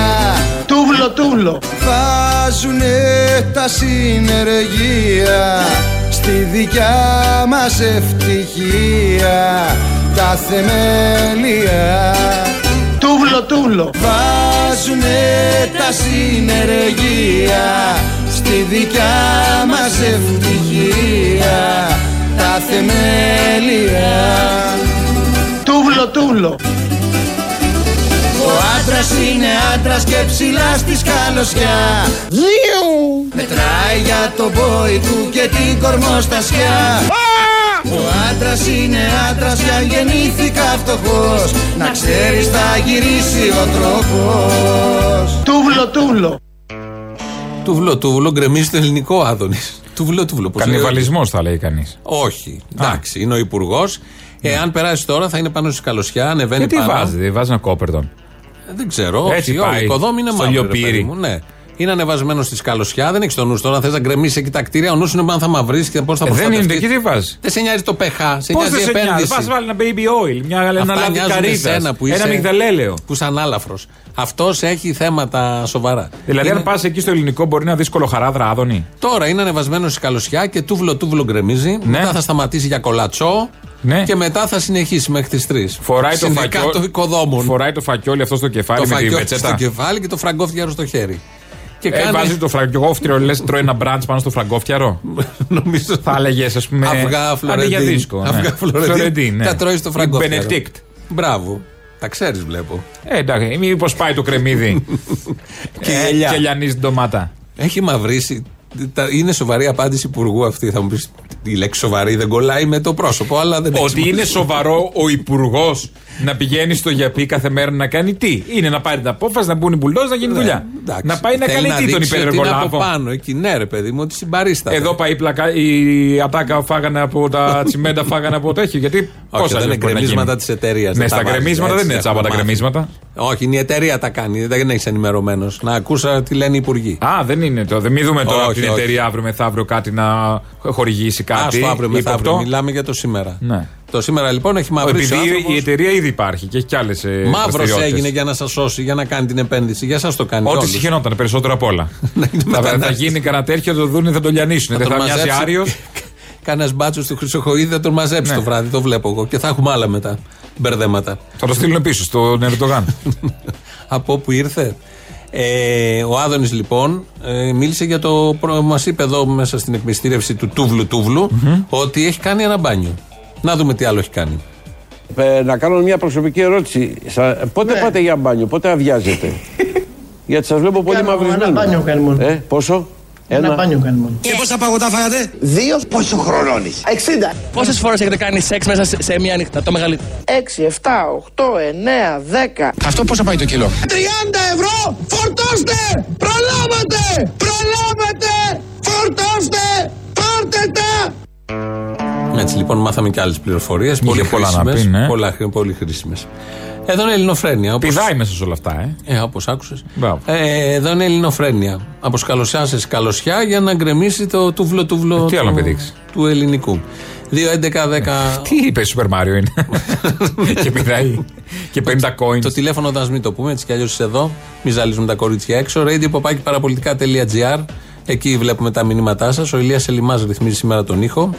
Τούβλο τούβλο. Βάζουνε τα συνεργεία στη δικιά μας ευτυχία τα θεμέλια Τούβλο τούβλο. Βάζουνε τα συνεργεία στη δικιά μας ευτυχία τα θεμέλια. Τούβλο τούβλο. Ο άντρας είναι άντρας και ψηλά στη σκαλωσιά. Μετράει για τον πόη του και την κορμοστασιά Ο άντρας είναι άντρας και αν γεννήθηκα φτωχός Να ξέρεις θα γυρίσει ο τρόπος Τούβλο τούβλο. Τούβλο, τούβλο, γκρεμίζει το ελληνικό Άδωνης. Τούβλο, τούβλο. πώς λέει ο- Κανιβαλισμός θα λέει κανείς. Όχι. Εντάξει, είναι ο υπουργός. Εάν περάσει τώρα θα είναι πάνω στη σκαλωσιά, ανεβαίνει Γιατί πάνω. βάζει, δεν βάζει ένα κόπερτον. Ε, Δεν ξέρω. Έτσι όχι, πάει. όχι, οικοδόμη είναι Στο μαύρο. ρε λιοπύρι. παιδί μου, Ναι. Είναι ανεβασμένο στη σκαλωσιά, δεν έχεις το νους τώρα. Αν θες να γκρεμίσει εκεί τα κτίρια, ο νους είναι αν θα μαυρίσει και πώς θα Ε, δεν προστατευτείς. είναι, εκεί τι βάζεις; Δεν σε νοιάζει το πεχά, σε Πώς νοιάζει δεν η σε νοιάζει, επένδυση. πας βάλει ένα baby oil, μια, ένα Αυτά λάδι νοιάζουν καρύδας, εσένα που ένα είσαι- μυγδαλέλαιο. Που είσαι ανάλαφρος. Αυτός έχει θέματα σοβαρά. Δηλαδή, Είναι- αν πας εκεί στο ελληνικό, μπορεί να δεις κολοχαράδρα άδωνη. Τώρα είναι ανεβασμένο στη καλωσιά και τούβλο τούβλο γκρεμίζει. Μετά θα σταματήσει για κολατσό. Ναι. Και μετά θα συνεχίσει μέχρι τις 3. Φοράει το Συνδικάτο φακιόλι. οικοδόμων. Φοράει το φακιόλι αυτό στο κεφάλι το με τη φακιόλι στο πετσέτα. κεφάλι και το φραγκόφτιαρο στο χέρι. Και Ε, βάζει το φραγκόφτιαρο, λες, τρώει ένα μπραντς πάνω στο φραγκόφτιαρο. Νομίζω Θα έλεγε, ας πούμε. Αυγά αντί Φλωρεντίν. για δίσκο. ναι. Αυγά Φλωρεντίν. ναι. Τα τρώεις στο φραγκόφτιαρο. Μπενετίκτ. Μπράβο. Τα ξέρεις, βλέπω. Ε, εντάξει, μήπως πάει το κρεμμύδι. Και ε, γυαλιά. και λιανίζει την ντομάτα. Έχει μαυρίσει. Τα- Είναι σοβαρή απάντηση υπουργού αυτή. Θα μου πεις η λέξη σοβαρή δεν κολλάει με το πρόσωπο, αλλά δεν έχει Ότι είναι σημασία. σοβαρό ο υπουργός να πηγαίνει στο γιαπί κάθε μέρα να κάνει τι; Είναι να πάρει την απόφαση, να μπουν οι μπουλντόζ να γίνει Ναι, δουλειά. εντάξει. Να πάει να Θέλει κάνει τι τον δείξει ότι είναι από υπεργολάβο. πάνω εκεί, ναι, ρε παιδί μου, ότι συμπαρίσταται. Εδώ πάει η πλακα... η ατάκα φάγανε από τα τσιμέντα, φάγανε από τέτοιο. Γιατί Όχι, πόσα δεν είναι λεφτά μπορεί να γκρεμίσματα γίνει. της εταιρείας. Ναι, στα γκρεμίσματα δεν είναι τσάμπα τα γκρεμίσματα. Όχι, είναι η εταιρεία τα κάνει. Δεν έχεις ενημερωμένος. Να ακούσα τι λένε οι υπουργοί. Α, δεν είναι το. Δεν μην δούμε τώρα Όχι, από την όχι. εταιρεία αύριο μεθαύριο κάτι να χορηγήσει κάτι. Άστο αύριο μεθαύριο. ύποπτο. Μιλάμε για το σήμερα. Ναι. αυτό. Σήμερα λοιπόν έχει μαυρίσει. Επειδή η εταιρεία ήδη υπάρχει και έχει κι άλλες. Μαύρος έγινε για να σας σώσει, για να κάνει την επένδυση. Για σας το κάνει. Ό,τι συγχαινόταν περισσότερο απ' όλα. θα, θα γίνει κανένα τέτοιο, το δουν, θα τον λιανίσουν. Δεν θα μοιάζει Άριος. Κανένας μπάτσος του Χρυσοχοίδη θα τον μαζέψει Ναι. το βράδυ, το βλέπω εγώ. Και θα έχουμε άλλα μετά. Μπερδέματα. Θα το στείλουν πίσω στον Ερντογάν. Από όπου ήρθε. Ε, ο Άδωνης λοιπόν ε, μίλησε για το. Μας είπε εδώ μέσα στην εκμυστήρευση του Τούβλου Τούβλου ότι έχει κάνει ένα μπάνιο. Να δούμε τι άλλο έχει κάνει. Ε, να κάνω μια προσωπική ερώτηση. Σα- πότε Ναι. πάτε για μπάνιο, πότε αδειάζετε; Γιατί σας βλέπω πολύ Κάνω μαυρισμένο. ένα μπάνιο κάνει μόνο. Ε, πόσο; Ένα μπάνιο κάνει μόνο. Και πόσα παγωτά φάγατε; Δύο πόσο χρονών είσαι. 60. Πόσες φορές έχετε κάνει σεξ μέσα σε, σε μία νύχτα, το μεγαλύτερο; 6, 7, 8, 9, 10. Αυτό πόσα πάει το κιλό; 30 ευρώ φορτώστε! Προλάβατε! Προλάβατε! Φορτώστε! Πάρτε τα! Έτσι λοιπόν μάθαμε και άλλες πληροφορίες. Είχε πολλά να πεις, ναι. Πολλά, πολύ χρήσιμες. Εδώ είναι Ελληνοφρένεια. Όπως... Πηδάει μέσα σε όλα αυτά, ε. Ε, όπως άκουσες. Μπράβο. Ε, εδώ είναι Ελληνοφρένεια. Από σκαλωσιά σε σκαλωσιά για να γκρεμίσει το τούβλο-τούβλο Ε, τι άλλο του, να πηδήξεις; του ελληνικού. 2, 11, 10. Τι είπες, Σούπερ Μάριο είναι; και πηδάει. και 50 coins. Το τηλέφωνο θα μην το πούμε, έτσι κι αλλιώς είσαι εδώ. Μη ζαλίζουμε τα κορίτσια έξω. radio.parapolitica.gr Εκεί βλέπουμε τα μηνύματά σας. Ο Ηλίας Ελιμάς ρυθμίζει σήμερα τον ήχο.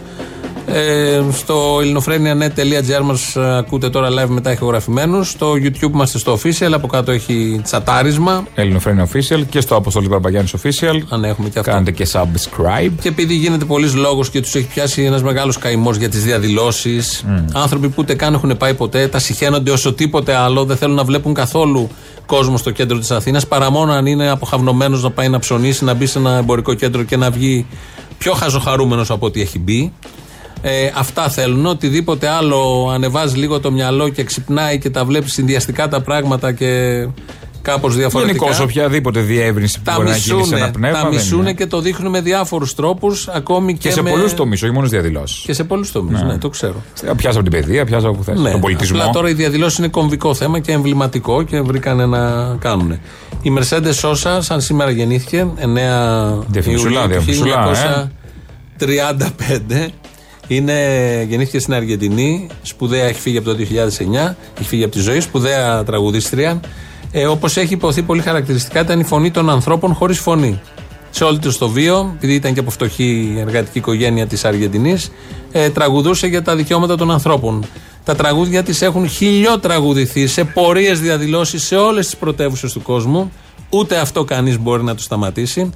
Ε, στο ελληνοφρένια.net.gr μας ακούτε τώρα live μετά ηχογραφημένους. Στο YouTube είμαστε στο official. Από κάτω έχει τσατάρισμα. Ελληνοφρένια Official και στο Αποστολή Μπαρμπαγιάννη Official. Αν έχουμε και αυτό. Κάντε και subscribe. Και επειδή γίνεται πολλής λόγος και τους έχει πιάσει ένας μεγάλος καημός για τις διαδηλώσεις, άνθρωποι που ούτε καν έχουν πάει ποτέ, τα συχαίνονται όσο τίποτε άλλο, δεν θέλουν να βλέπουν καθόλου κόσμο στο κέντρο της Αθήνας, παρά μόνο αν είναι αποχαυνομένο να πάει να ψωνίσει, να μπει σε ένα εμπορικό κέντρο και να βγει πιο χαζοχαρούμενος από ό,τι έχει μπει. Ε, αυτά θέλουν. Οτιδήποτε άλλο ανεβάζει λίγο το μυαλό και ξυπνάει και τα βλέπεις συνδυαστικά τα πράγματα και κάπως διαφορετικά. Γενικώ οποιαδήποτε διεύρυνση που Τα μπορεί να γίνει σε ένα μισούνε, πνεύμα. τα δεν μισούνε είναι. και το δείχνουν με διάφορους τρόπους, ακόμη και, Και σε με... πολλούς τομείς, όχι μόνος διαδηλώσεις. Και σε πολλούς τομείς, ναι. το ξέρω. Πιάσα από την παιδεία, πιάσα από που θες. Ναι, Τον πολιτισμό. Απλά τώρα οι διαδηλώσεις είναι κομβικό θέμα και εμβληματικό και βρήκανε να κάνουν. Η Mercedes Sosa, σαν σήμερα γεννήθηκε, 9 Διαφημισούλα, Ιουλίου του διαφημισούλα, 1935. Είναι, γεννήθηκε στην Αργεντινή, σπουδαία, έχει φύγει από το 2009, έχει φύγει από τη ζωή, σπουδαία τραγουδίστρια. Ε, Όπως έχει υποθεί πολύ χαρακτηριστικά, ήταν η φωνή των ανθρώπων χωρίς φωνή. Σε όλη τους το βίο, επειδή ήταν και από φτωχή εργατική οικογένεια της Αργεντινής, ε, τραγουδούσε για τα δικαιώματα των ανθρώπων. Τα τραγούδια της έχουν χιλιοτραγουδηθεί σε πορείες διαδηλώσεις σε όλες τις πρωτεύουσες του κόσμου. Ούτε αυτό κανείς μπορεί να το σταματήσει.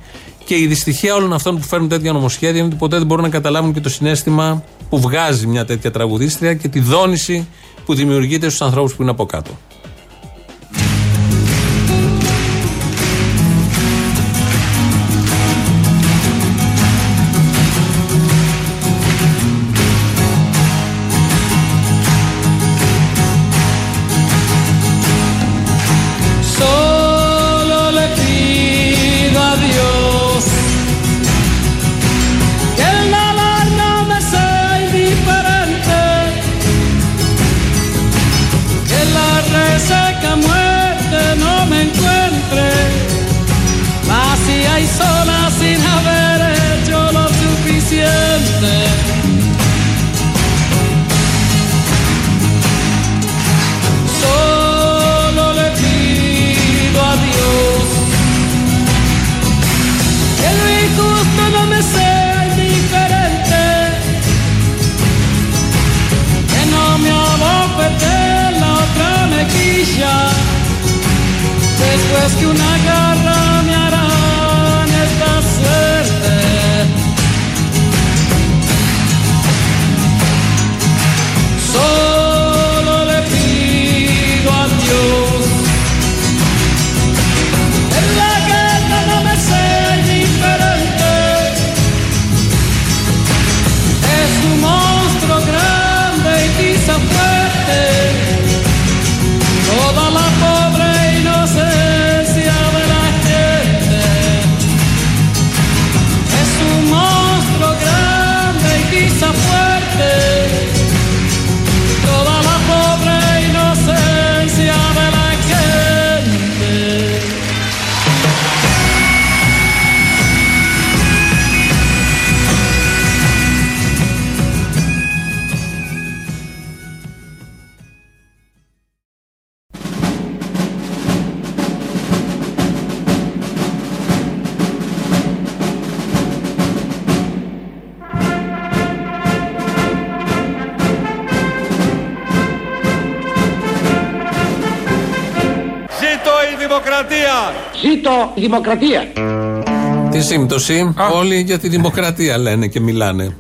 Και η δυστυχία όλων αυτών που φέρνουν τέτοια νομοσχέδια είναι ότι ποτέ δεν μπορούν να καταλάβουν και το συνέστημα που βγάζει μια τέτοια τραγουδίστρια και τη δόνηση που δημιουργείται στους ανθρώπους που είναι από κάτω. Después que una garra δημοκρατία! Ζήτω η δημοκρατία! Τη σύμπτωση, όλοι για τη δημοκρατία λένε και μιλάνε.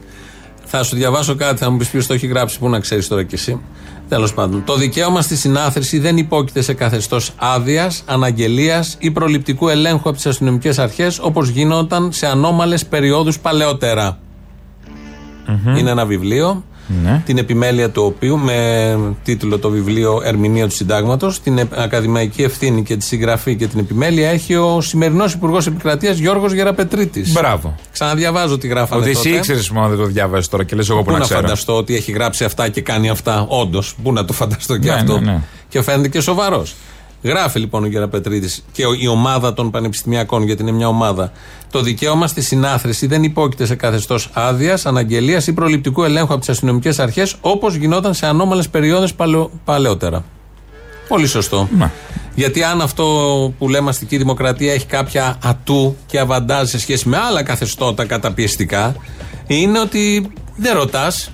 Θα σου διαβάσω κάτι, θα μου πεις ποιος το έχει γράψει, που να ξέρεις τώρα κι εσύ. Τέλος πάντων, το δικαίωμα στη συνάθρηση δεν υπόκειται σε καθεστώς άδειας, αναγγελίας ή προληπτικού ελέγχου από τις αστυνομικές αρχές όπως γινόταν σε ανώμαλες περιόδους παλαιότερα. Είναι ένα βιβλίο, Ναι. την επιμέλεια του οποίου με τίτλο το βιβλίο Ερμηνεία του Συντάγματος, την ε- ακαδημαϊκή ευθύνη και τη συγγραφή και την επιμέλεια έχει ο σημερινός Υπουργός Επικρατείας Γιώργος Γεραπετρίτης. Μπράβο. Ξαναδιαβάζω τι γράφανε Ότι τότε. εσύ ήξερες μόνο δεν το διάβαζε τώρα και λες εγώ που Πού να να ξέρω. φανταστώ ότι έχει γράψει αυτά και κάνει αυτά, όντως. Πού να το φανταστώ και Ναι, αυτό. ναι, ναι. Και φαίνεται και σοβαρός. Γράφει λοιπόν ο Γεραπετρίτη και ο- η ομάδα των πανεπιστημιακών, γιατί είναι μια ομάδα. Το δικαίωμα στη συνάθρηση δεν υπόκειται σε καθεστώς άδειας, αναγγελίας ή προληπτικού ελέγχου από τις αστυνομικές αρχές, όπως γινόταν σε ανώμαλες περιόδες παλαιότερα. Πολύ σωστό. Γιατί αν αυτό που λέμε αστική δημοκρατία έχει κάποια ατού και αβαντάζ σε σχέση με άλλα καθεστώτα καταπιεστικά, είναι ότι δεν ρωτάς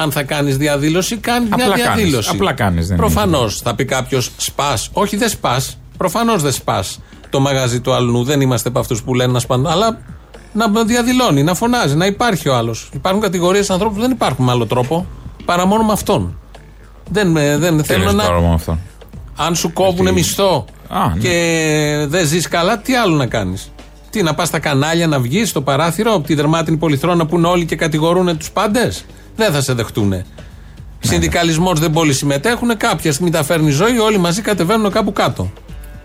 αν θα κάνεις διαδήλωση, κάνει μια Απλά κάνεις. διαδήλωση. Απλά κάνεις, δεν Προφανώς θα πει κάποιος σπα. Όχι, δεν σπα. Προφανώς δεν σπα το μαγαζί του αλλού. Δεν είμαστε από αυτούς που λένε να σπάνε. Αλλά να διαδηλώνει, να φωνάζει, να υπάρχει ο άλλος. Υπάρχουν κατηγορίες ανθρώπου που δεν υπάρχουν με άλλο τρόπο παρά μόνο με αυτόν. Δεν, ε, δεν Τι θέλουν λες να. τώρα με αυτό. Αν σου κόβουν μισθό ναι. και δεν ζεις καλά, τι άλλο να κάνεις; Τι, να πας στα κανάλια να βγεις στο παράθυρο από τη δερμάτινη πολυθρόνα που είναι όλοι και κατηγορούν τους πάντες; Δεν θα σε δεχτούν. Ναι, Συνδικαλισμός δεν πολύ συμμετέχουν. Κάποια στιγμή τα φέρνει η ζωή, όλοι μαζί κατεβαίνουν κάπου κάτω.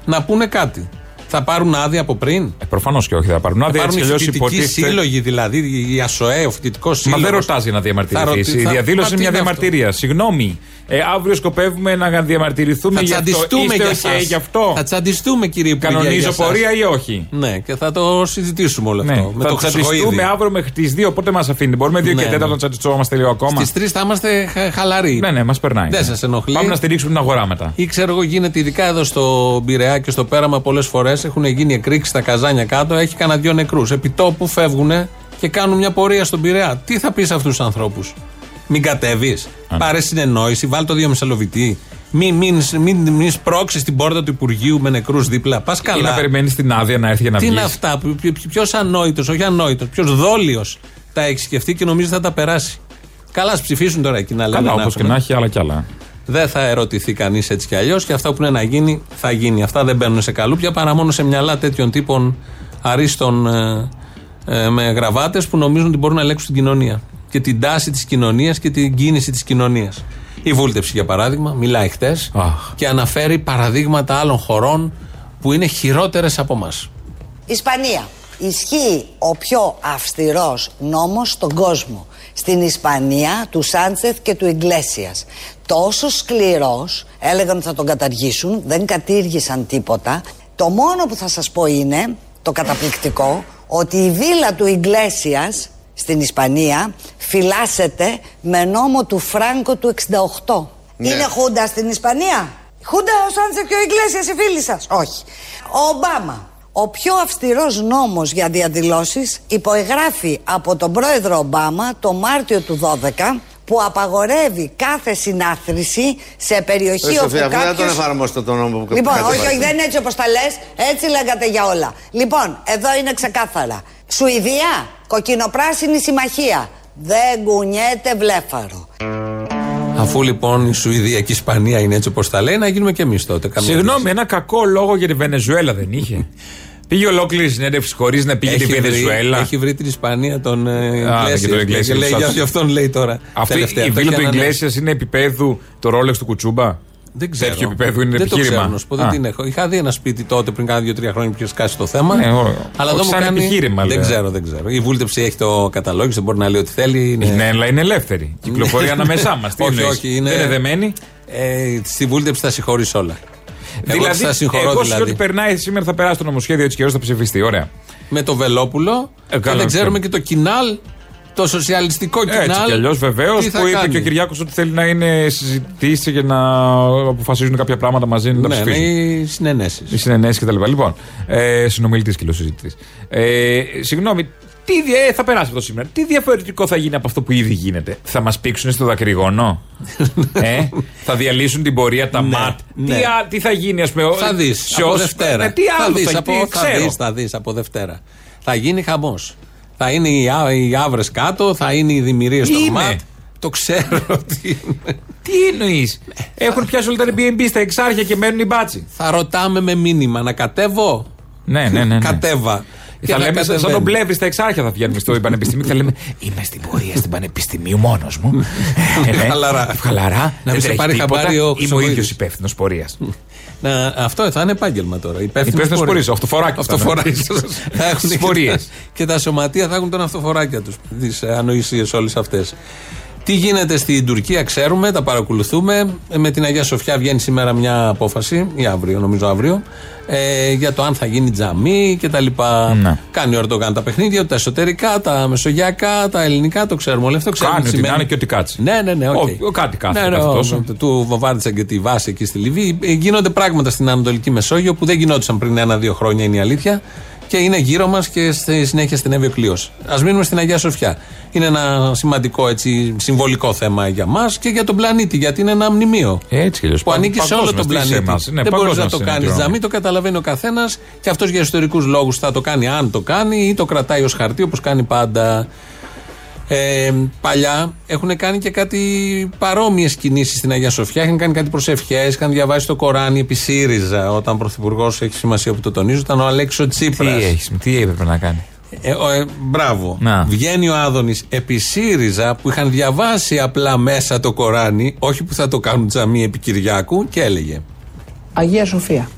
Να πούνε κάτι. Θα πάρουν άδεια από πριν. Προφανώς και όχι, θα πάρουν Θα άδεια. πάρουν Έτσι οι κι αλλιώς φοιτητικοί υποτίθεται. σύλλογοι, δηλαδή η ΑΣΟΕ, ο φοιτητικός Μα σύλλογο. δεν ρωτά για να διαμαρτυρηθείς. Η διαδήλωση είναι μια διαμαρτυρία. Συγγνώμη. Ε, αύριο σκοπεύουμε να διαμαρτυρηθούμε Θα γι' αυτό. τσαντιστούμε Είστε για οκ σας. γι' αυτό; Θα τσαντιστούμε, κύριε Υπουργέ. Κανονίζω για σας. πορεία ή όχι; Ναι, και θα το συζητήσουμε όλο Ναι. αυτό. Με θα το τσαντιστούμε Χρυσοχοίδη. αύριο μέχρι τις 2. Πότε μας αφήνει; Μπορούμε 2 Ναι, και 4 ναι. να τσαντιστόμαστε λίγο ακόμα; Στις 3 θα είμαστε χα- χαλαροί. Ναι, ναι, μας περνάει. Δεν ναι. σας ενοχλεί. Πάμε να στηρίξουμε την αγορά μετά. Ή ξέρω εγώ, γίνεται ειδικά εδώ στο Πειραιά και στο Πέραμα πολλές φορές. Έχουν γίνει εκρήξεις στα καζάνια κάτω, έχει κανένα δυο νεκρούς. Επί τόπου φεύγουν και κάνουν μια πορεία στον Πειραιά. Τι θα πεις σε αυτούς τους ανθρώπους, Μην κατέβεις, πάρε συνεννόηση, βάλ το διαμεσολαβητή. Μην, μην, μην, μην σπρώξεις την πόρτα του Υπουργείου με νεκρούς δίπλα. Πας Ή καλά. να περιμένεις την άδεια να έρθει για να Τι βγεις. είναι αυτά, ποιο ανόητος, όχι ανόητος, ποιος δόλιος τα έχει σκεφτεί και νομίζεις θα τα περάσει. Καλά, ας ψηφίσουν τώρα εκεί να λένε. Καλά, να όπως και έχουν. να έχει, άλλα κι άλλα. Δεν θα ερωτηθεί κανείς έτσι κι αλλιώς και αυτά που είναι να γίνει, θα γίνει. Αυτά δεν μπαίνουν σε καλούπια παρά μόνο σε μυαλά τέτοιων τύπων αρίστων ε, ε, με γραβάτες που νομίζουν ότι μπορούν να ελέγξουν την κοινωνία. Και την τάση της κοινωνίας και την κίνηση της κοινωνίας. Η βούλτεψη, για παράδειγμα, μιλάει χτες και αναφέρει παραδείγματα άλλων χωρών που είναι χειρότερες από εμά. Ισπανία. Ισχύει ο πιο αυστηρός νόμος στον κόσμο. Στην Ισπανία του Σάντσεθ και του Ιγκλέσιας. Τόσο σκληρός, έλεγαν ότι θα τον καταργήσουν, δεν κατήργησαν τίποτα. Το μόνο που θα σας πω είναι, το καταπληκτικό, ότι η βίλα του Ιγκλέσιας στην Ισπανία φυλάσσεται με νόμο του Φράγκο του 68. Ναι. Είναι χούντα στην Ισπανία; Χούντα ο Σάντσεθ και ο Ιγκλέσιας οι φίλοι σας. Όχι. Ο Ομπάμα ο πιο αυστηρός νόμος για διαδηλώσεις υπογράφει από τον πρόεδρο Ομπάμα το Μάρτιο του 12 που απαγορεύει κάθε συνάθρηση σε περιοχή Ρε όπου Σοφία, αφού δεν τον κάποιος... εφαρμόσετε τον νόμο που Λοιπόν, κατέβασε. όχι, όχι, δεν είναι έτσι όπως τα λες, έτσι λέγατε για όλα. Λοιπόν, εδώ είναι ξεκάθαρα. Σουηδία, κοκκινοπράσινη συμμαχία. Δεν κουνιέται βλέφαρο. Αφού λοιπόν η Σουηδία και η Ισπανία είναι έτσι όπως τα λέει, να γίνουμε και εμείς τότε. καμία Συγγνώμη, ένα κακό λόγο για τη Βενεζουέλα δεν είχε. Πήγε ολόκληρη συνέντευξη χωρίς να πήγε τη Έχει βρει- Βενεζουέλα. Έχει βρει την Ισπανία τον ε, Α, Iglesias και τον Iglesias, και λέει, σωστά. για για αυτόν λέει τώρα. Αυτή τελευταία. η Το βίλα έχει του ανανεώσει. Ιγκλέσιας είναι επίπεδου το ρόλεξ του Κουτσούμπα. Δεν ξέρω. Τέτοιο επίπεδο είναι δεν το επιχείρημα. ξέρω, να σου πω, δεν Α. την έχω. Είχα δει ένα σπίτι τότε πριν κάνα δύο-τρία χρόνια που είχε σκάσει το θέμα. Ναι, ο- αλλά όχι εδώ μου σαν κάνει. επιχείρημα, δεν λέω. ξέρω, δεν ξέρω. Η βούλτεψη έχει το καταλόγιο, δεν μπορεί να λέει ό,τι θέλει. Είναι... Ναι, αλλά είναι ελεύθερη. Κυκλοφορεί ανάμεσά μας. όχι, όχι. Είναι... Δεν είναι δεμένη; Ε, στη βούλτεψη θα συγχωρείς όλα. Εγώ δηλαδή, θα συγχωρώ εγώ σου δηλαδή. λέω ότι περνάει σήμερα θα περάσει το νομοσχέδιο έτσι και θα ψηφιστεί. Ωραία. Με το Βελόπουλο και καλά, δεν αυτό. ξέρουμε και το κοινάλ, το σοσιαλιστικό κοινάλ. Έτσι κι αλλιώς βεβαίως τι θα που είπε κάνει. και ο Κυριάκος ότι θέλει να είναι συζητήσει και να αποφασίζουν κάποια πράγματα μαζί να τα Ναι, ναι, ψηφίσουν. οι συνενέσεις. Οι συνενέσεις κτλ. Λοιπόν, ε, συνομιλητής και λέω συζητητή. Ε, συγγνώμη, Τι, δια- ε, θα περάσει αυτό σήμερα. Τι διαφορετικό θα γίνει από αυτό που ήδη γίνεται; Θα μας πήξουν στο δακρυγόνο; ε, θα διαλύσουν την πορεία τα ματ. ναι. Τι, α- τι θα γίνει, ας πούμε. Θα δεις σε από όσους- Δευτέρα. Ναι, τι θα άλλο δεις θα, από, τι, θα ξέρω. δεις, θα δεις από Δευτέρα. Θα γίνει χαμός. Θα είναι οι, α- οι άβρες κάτω, θα είναι οι δημιουργίες στο Είναι. ΜΑΤ. Το ξέρω ότι είναι. Τι εννοείς; Έχουν πιάσει όλα τα Airbnb στα εξάρχεια και μένουν οι μπάτσι. Θα ρωτάμε με μήνυμα να κατέβω; Ναι, ναι, ναι. ναι. Κατέβα. Και Θα λέμε σαν κατεβαίνω. τον Μπλέβη στα εξάρχεια θα βγαίνουμε στο πανεπιστήμιο και θα λέμε Είμαι στην πορεία στην πανεπιστημίου μόνος μου. Ε, ναι. Χαλαρά. Χαλαρά. Να Δεν μην σε τρέχει πάρει τίποτα. χαμπάρι ο Είμαι ο Χρυσοχοίδης. ίδιος υπεύθυνος πορείας. Να, αυτό θα είναι επάγγελμα τώρα. Υπεύθυνος πορείας, αυτοφοράκι θα Αυτοφοράκι. είναι. θα έχουν Στις και, πορείες. τα, και τα σωματεία θα έχουν τον αυτοφοράκια τους. Τις ανοησίες όλες αυτές. Τι γίνεται στην Τουρκία, ξέρουμε, τα παρακολουθούμε. Ε, Με την Αγία Σοφιά βγαίνει σήμερα μια απόφαση, ή αύριο, νομίζω αύριο, ε, για το αν θα γίνει τζαμί και τα λοιπά. Ναι. Κάνει ο Ερντογάν τα παιχνίδια, τα εσωτερικά, τα μεσογειακά, τα ελληνικά, το ξέρουμε όλα αυτό. Ξέρουμε Κάνει τι ό,τι να σημαίνει. είναι και ό,τι κάτσει. Ναι, ναι, ναι. οκ. Ο- ο κάτι κάθεται, ναι, κάθε ο- τόσο. Του βομβάρδισαν και τη βάση εκεί στη Λιβύη. Ε, Γίνονται πράγματα στην Ανατολική Μεσόγειο που δεν γινόντουσαν πριν ένα-δύο χρόνια, είναι η αλήθεια. Και είναι γύρω μας και στη συνέχεια στην Εύη Κλείο. Α μείνουμε στην Αγία Σοφιά. Είναι ένα σημαντικό έτσι, συμβολικό θέμα για μας και για τον πλανήτη, γιατί είναι ένα μνημείο. Έτσι κι αλλιώς. Που ανήκει σε όλο Παγκόσμιας, τον τι σε πλανήτη. εμάς. Ναι, δεν μπορεί να παγκόσμιας το είναι κάνεις και ο- τζαμί, το καταλαβαίνει ο καθένας και αυτός για ιστορικούς λόγους θα το κάνει αν το κάνει ή το κρατάει ως χαρτί όπως κάνει πάντα. Ε, παλιά έχουν κάνει και κάτι παρόμοιες κινήσεις στην Αγία Σοφιά. Είχαν κάνει κάτι προσευχέ, είχαν διαβάσει το Κοράνι επί ΣΥΡΙΖΑ. Όταν πρωθυπουργός έχει σημασία που το τονίζω, ήταν ο Αλέξο Τσίπρας. Τι έχεις, τι έπρεπε να κάνει; Ε, ο, ε, μπράβο. Να. Βγαίνει ο Άδωνης επί ΣΥΡΙΖΑ που είχαν διαβάσει απλά μέσα το Κοράνι, όχι που θα το κάνουν τζαμί επί Κυριάκου, και έλεγε. Αγία Σοφία.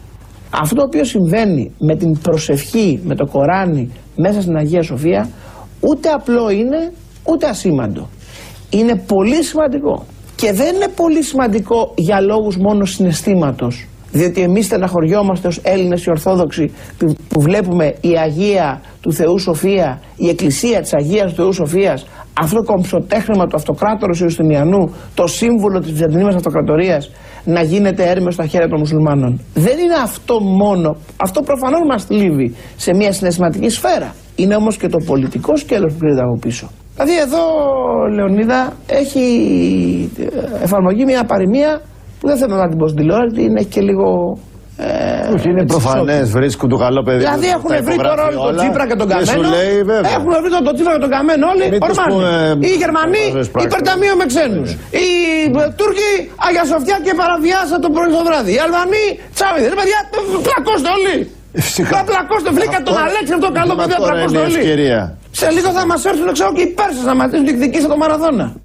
Αυτό το οποίο συμβαίνει με την προσευχή, με το Κοράνι μέσα στην Αγία Σοφία ούτε απλό είναι ούτε ασήμαντο. Είναι πολύ σημαντικό. Και δεν είναι πολύ σημαντικό για λόγους μόνο συναισθήματος. Διότι εμείς στεναχωριόμαστε ως Έλληνες οι Ορθόδοξοι που, που βλέπουμε η Αγία του Θεού Σοφία, η Εκκλησία της Αγίας του Θεού Σοφίας, αυτό το κομψοτέχνημα του αυτοκράτορος Ιουστινιανού, το σύμβολο της Βυζαντινής Αυτοκρατορίας, να γίνεται έρμεο στα χέρια των μουσουλμάνων. Δεν είναι αυτό μόνο. Αυτό προφανώς μας θλίβει σε μια συναισθηματική σφαίρα. Είναι όμως και το πολιτικό σκέλος που κρύβεται από πίσω. Δηλαδή εδώ, Λεωνίδα, έχει ε, εφαρμογή μια παροιμία που δεν θέλω να την πω στην τηλεόραση, είναι και λίγο... Ε, Όχι, είναι έτσι, προφανές, σοκ. βρίσκουν το καλό παιδί. Δηλαδή που έχουν τα βρει τώρα υπογράφει όλοι τον όλα Τσίπρα και τον και σου Καμένο. λέει, βέβαια. Έχουν βρει τον Τσίπρα και τον Καμένο όλοι Μην τους ορμάνοι. πούμε, Οι Γερμανοί πόσες πράξεις. υπερταμείο με ξένους. Οι ε, Τούρκοι Αγία Σοφιά και παραβιάσα το πρωί το βράδυ. Οι Αλβανοί τσάβιδε. Ρε παιδιά, πλακώστε όλοι. Θα πλακώστε, βρήκα τον Αλέξη αυτό το καλό παιδί, θα Τώρα είναι πλακώστε η όλοι. Ευκαιρία. Σε λίγο θα μας έρθουν ξέρω και οι Πέρσες να μα δίνουν διεκδικήσει το μαραθώνα.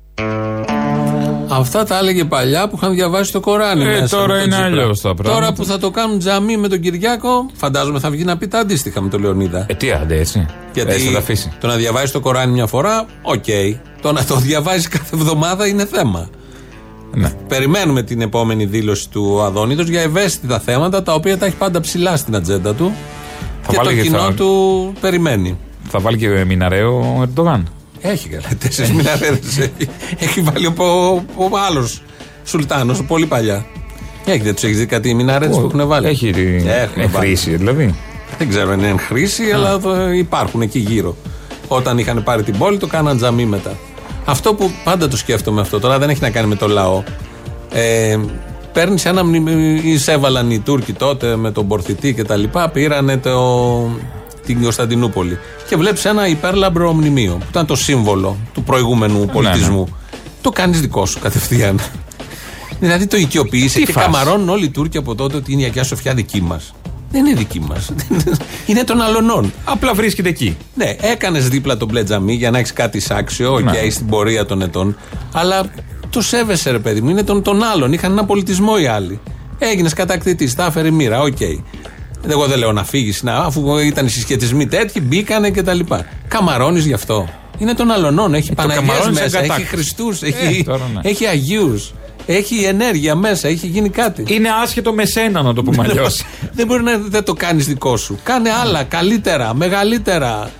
Αυτά τα έλεγε παλιά που είχαν διαβάσει το Κοράνι. Ε, μέσα τώρα με τον είναι Τσίπρα. αλλιώς τα πράγματα. Τώρα που θα το κάνουν τζαμί με τον Κυριάκο, φαντάζομαι θα βγει να πει τα αντίστοιχα με τον Λεωνίδα. Ε, τι άντε έτσι. Γιατί Έτσι θα τα αφήσει. το να διαβάζει το Κοράνι μια φορά, οκ. Το να το διαβάζει κάθε εβδομάδα είναι θέμα. Ναι. Περιμένουμε την επόμενη δήλωση του Αδώνιδος για ευαίσθητα θέματα τα οποία τα έχει πάντα ψηλά στην ατζέντα του. και το βάλει και κοινό θα- του περιμένει. Θα βάλει και μιναρέ ο Ερντογάν. Έχει καλά. Τέσσερις μηνάρε έχει, έχει βάλει ο, ο, ο άλλος Σουλτάνος, πολύ παλιά. Έχει, δεν τους έχεις δει κάτι μηνάρε που έχουν βάλει; Έχει την Έχουν ε, βάλει. χρήση δηλαδή. Δεν ξέρω αν είναι εν χρήση, αλλά το- υπάρχουν εκεί γύρω. Όταν είχαν πάρει την πόλη, το κάναν τζαμί μετά. Αυτό που πάντα το σκέφτομαι αυτό, τώρα δεν έχει να κάνει με το λαό. Ε, Παίρνεις ένα μνημείο, εισέβαλαν οι Τούρκοι τότε με τον Πορθητή και τα λοιπά, πήρανε το, την Κωνσταντινούπολη. Και βλέπεις ένα υπέρλαμπρο μνημείο, που ήταν το σύμβολο του προηγούμενου πολιτισμού. Το κάνεις δικό σου κατευθείαν. δηλαδή το οικειοποιείσαι Τι και φας; καμαρώνουν όλοι οι Τούρκοι από τότε ότι είναι η Αγία Σοφιά δική μας. Δεν είναι δική μας. είναι των αλλωνών. Απλά βρίσκεται εκεί. Ναι, έκανες δίπλα τον Μπλε Τζαμί για να έχεις κάτι αντάξιο, οκ, Ναι. στην πορεία των ετών. Αλλά το σέβεσαι, ρε παιδί μου, είναι των, των άλλων. Είχαν ένα πολιτισμό οι άλλοι. Έγινες κατακτητής, τα έφερε η μοίρα, οκ. Εγώ δεν λέω να φύγεις, αφού ήταν οι συσχετισμοί τέτοιοι, μπήκανε κτλ. Καμαρώνεις γι' αυτό. Είναι των αλλωνών. Έχει το Παναγιές καμαρώνεις σαν μέσα, έχει κατακτητής. Χριστούς, Ε, έχει, τώρα ναι. έχει Αγίους, έχει ενέργεια μέσα, έχει γίνει κάτι. Είναι άσχετο με σένα να το πούμε αλλιώς. δεν μπορεί να δεν το κάνεις δικό σου. Κάνε άλλα, καλύτερα, μεγαλύτερα,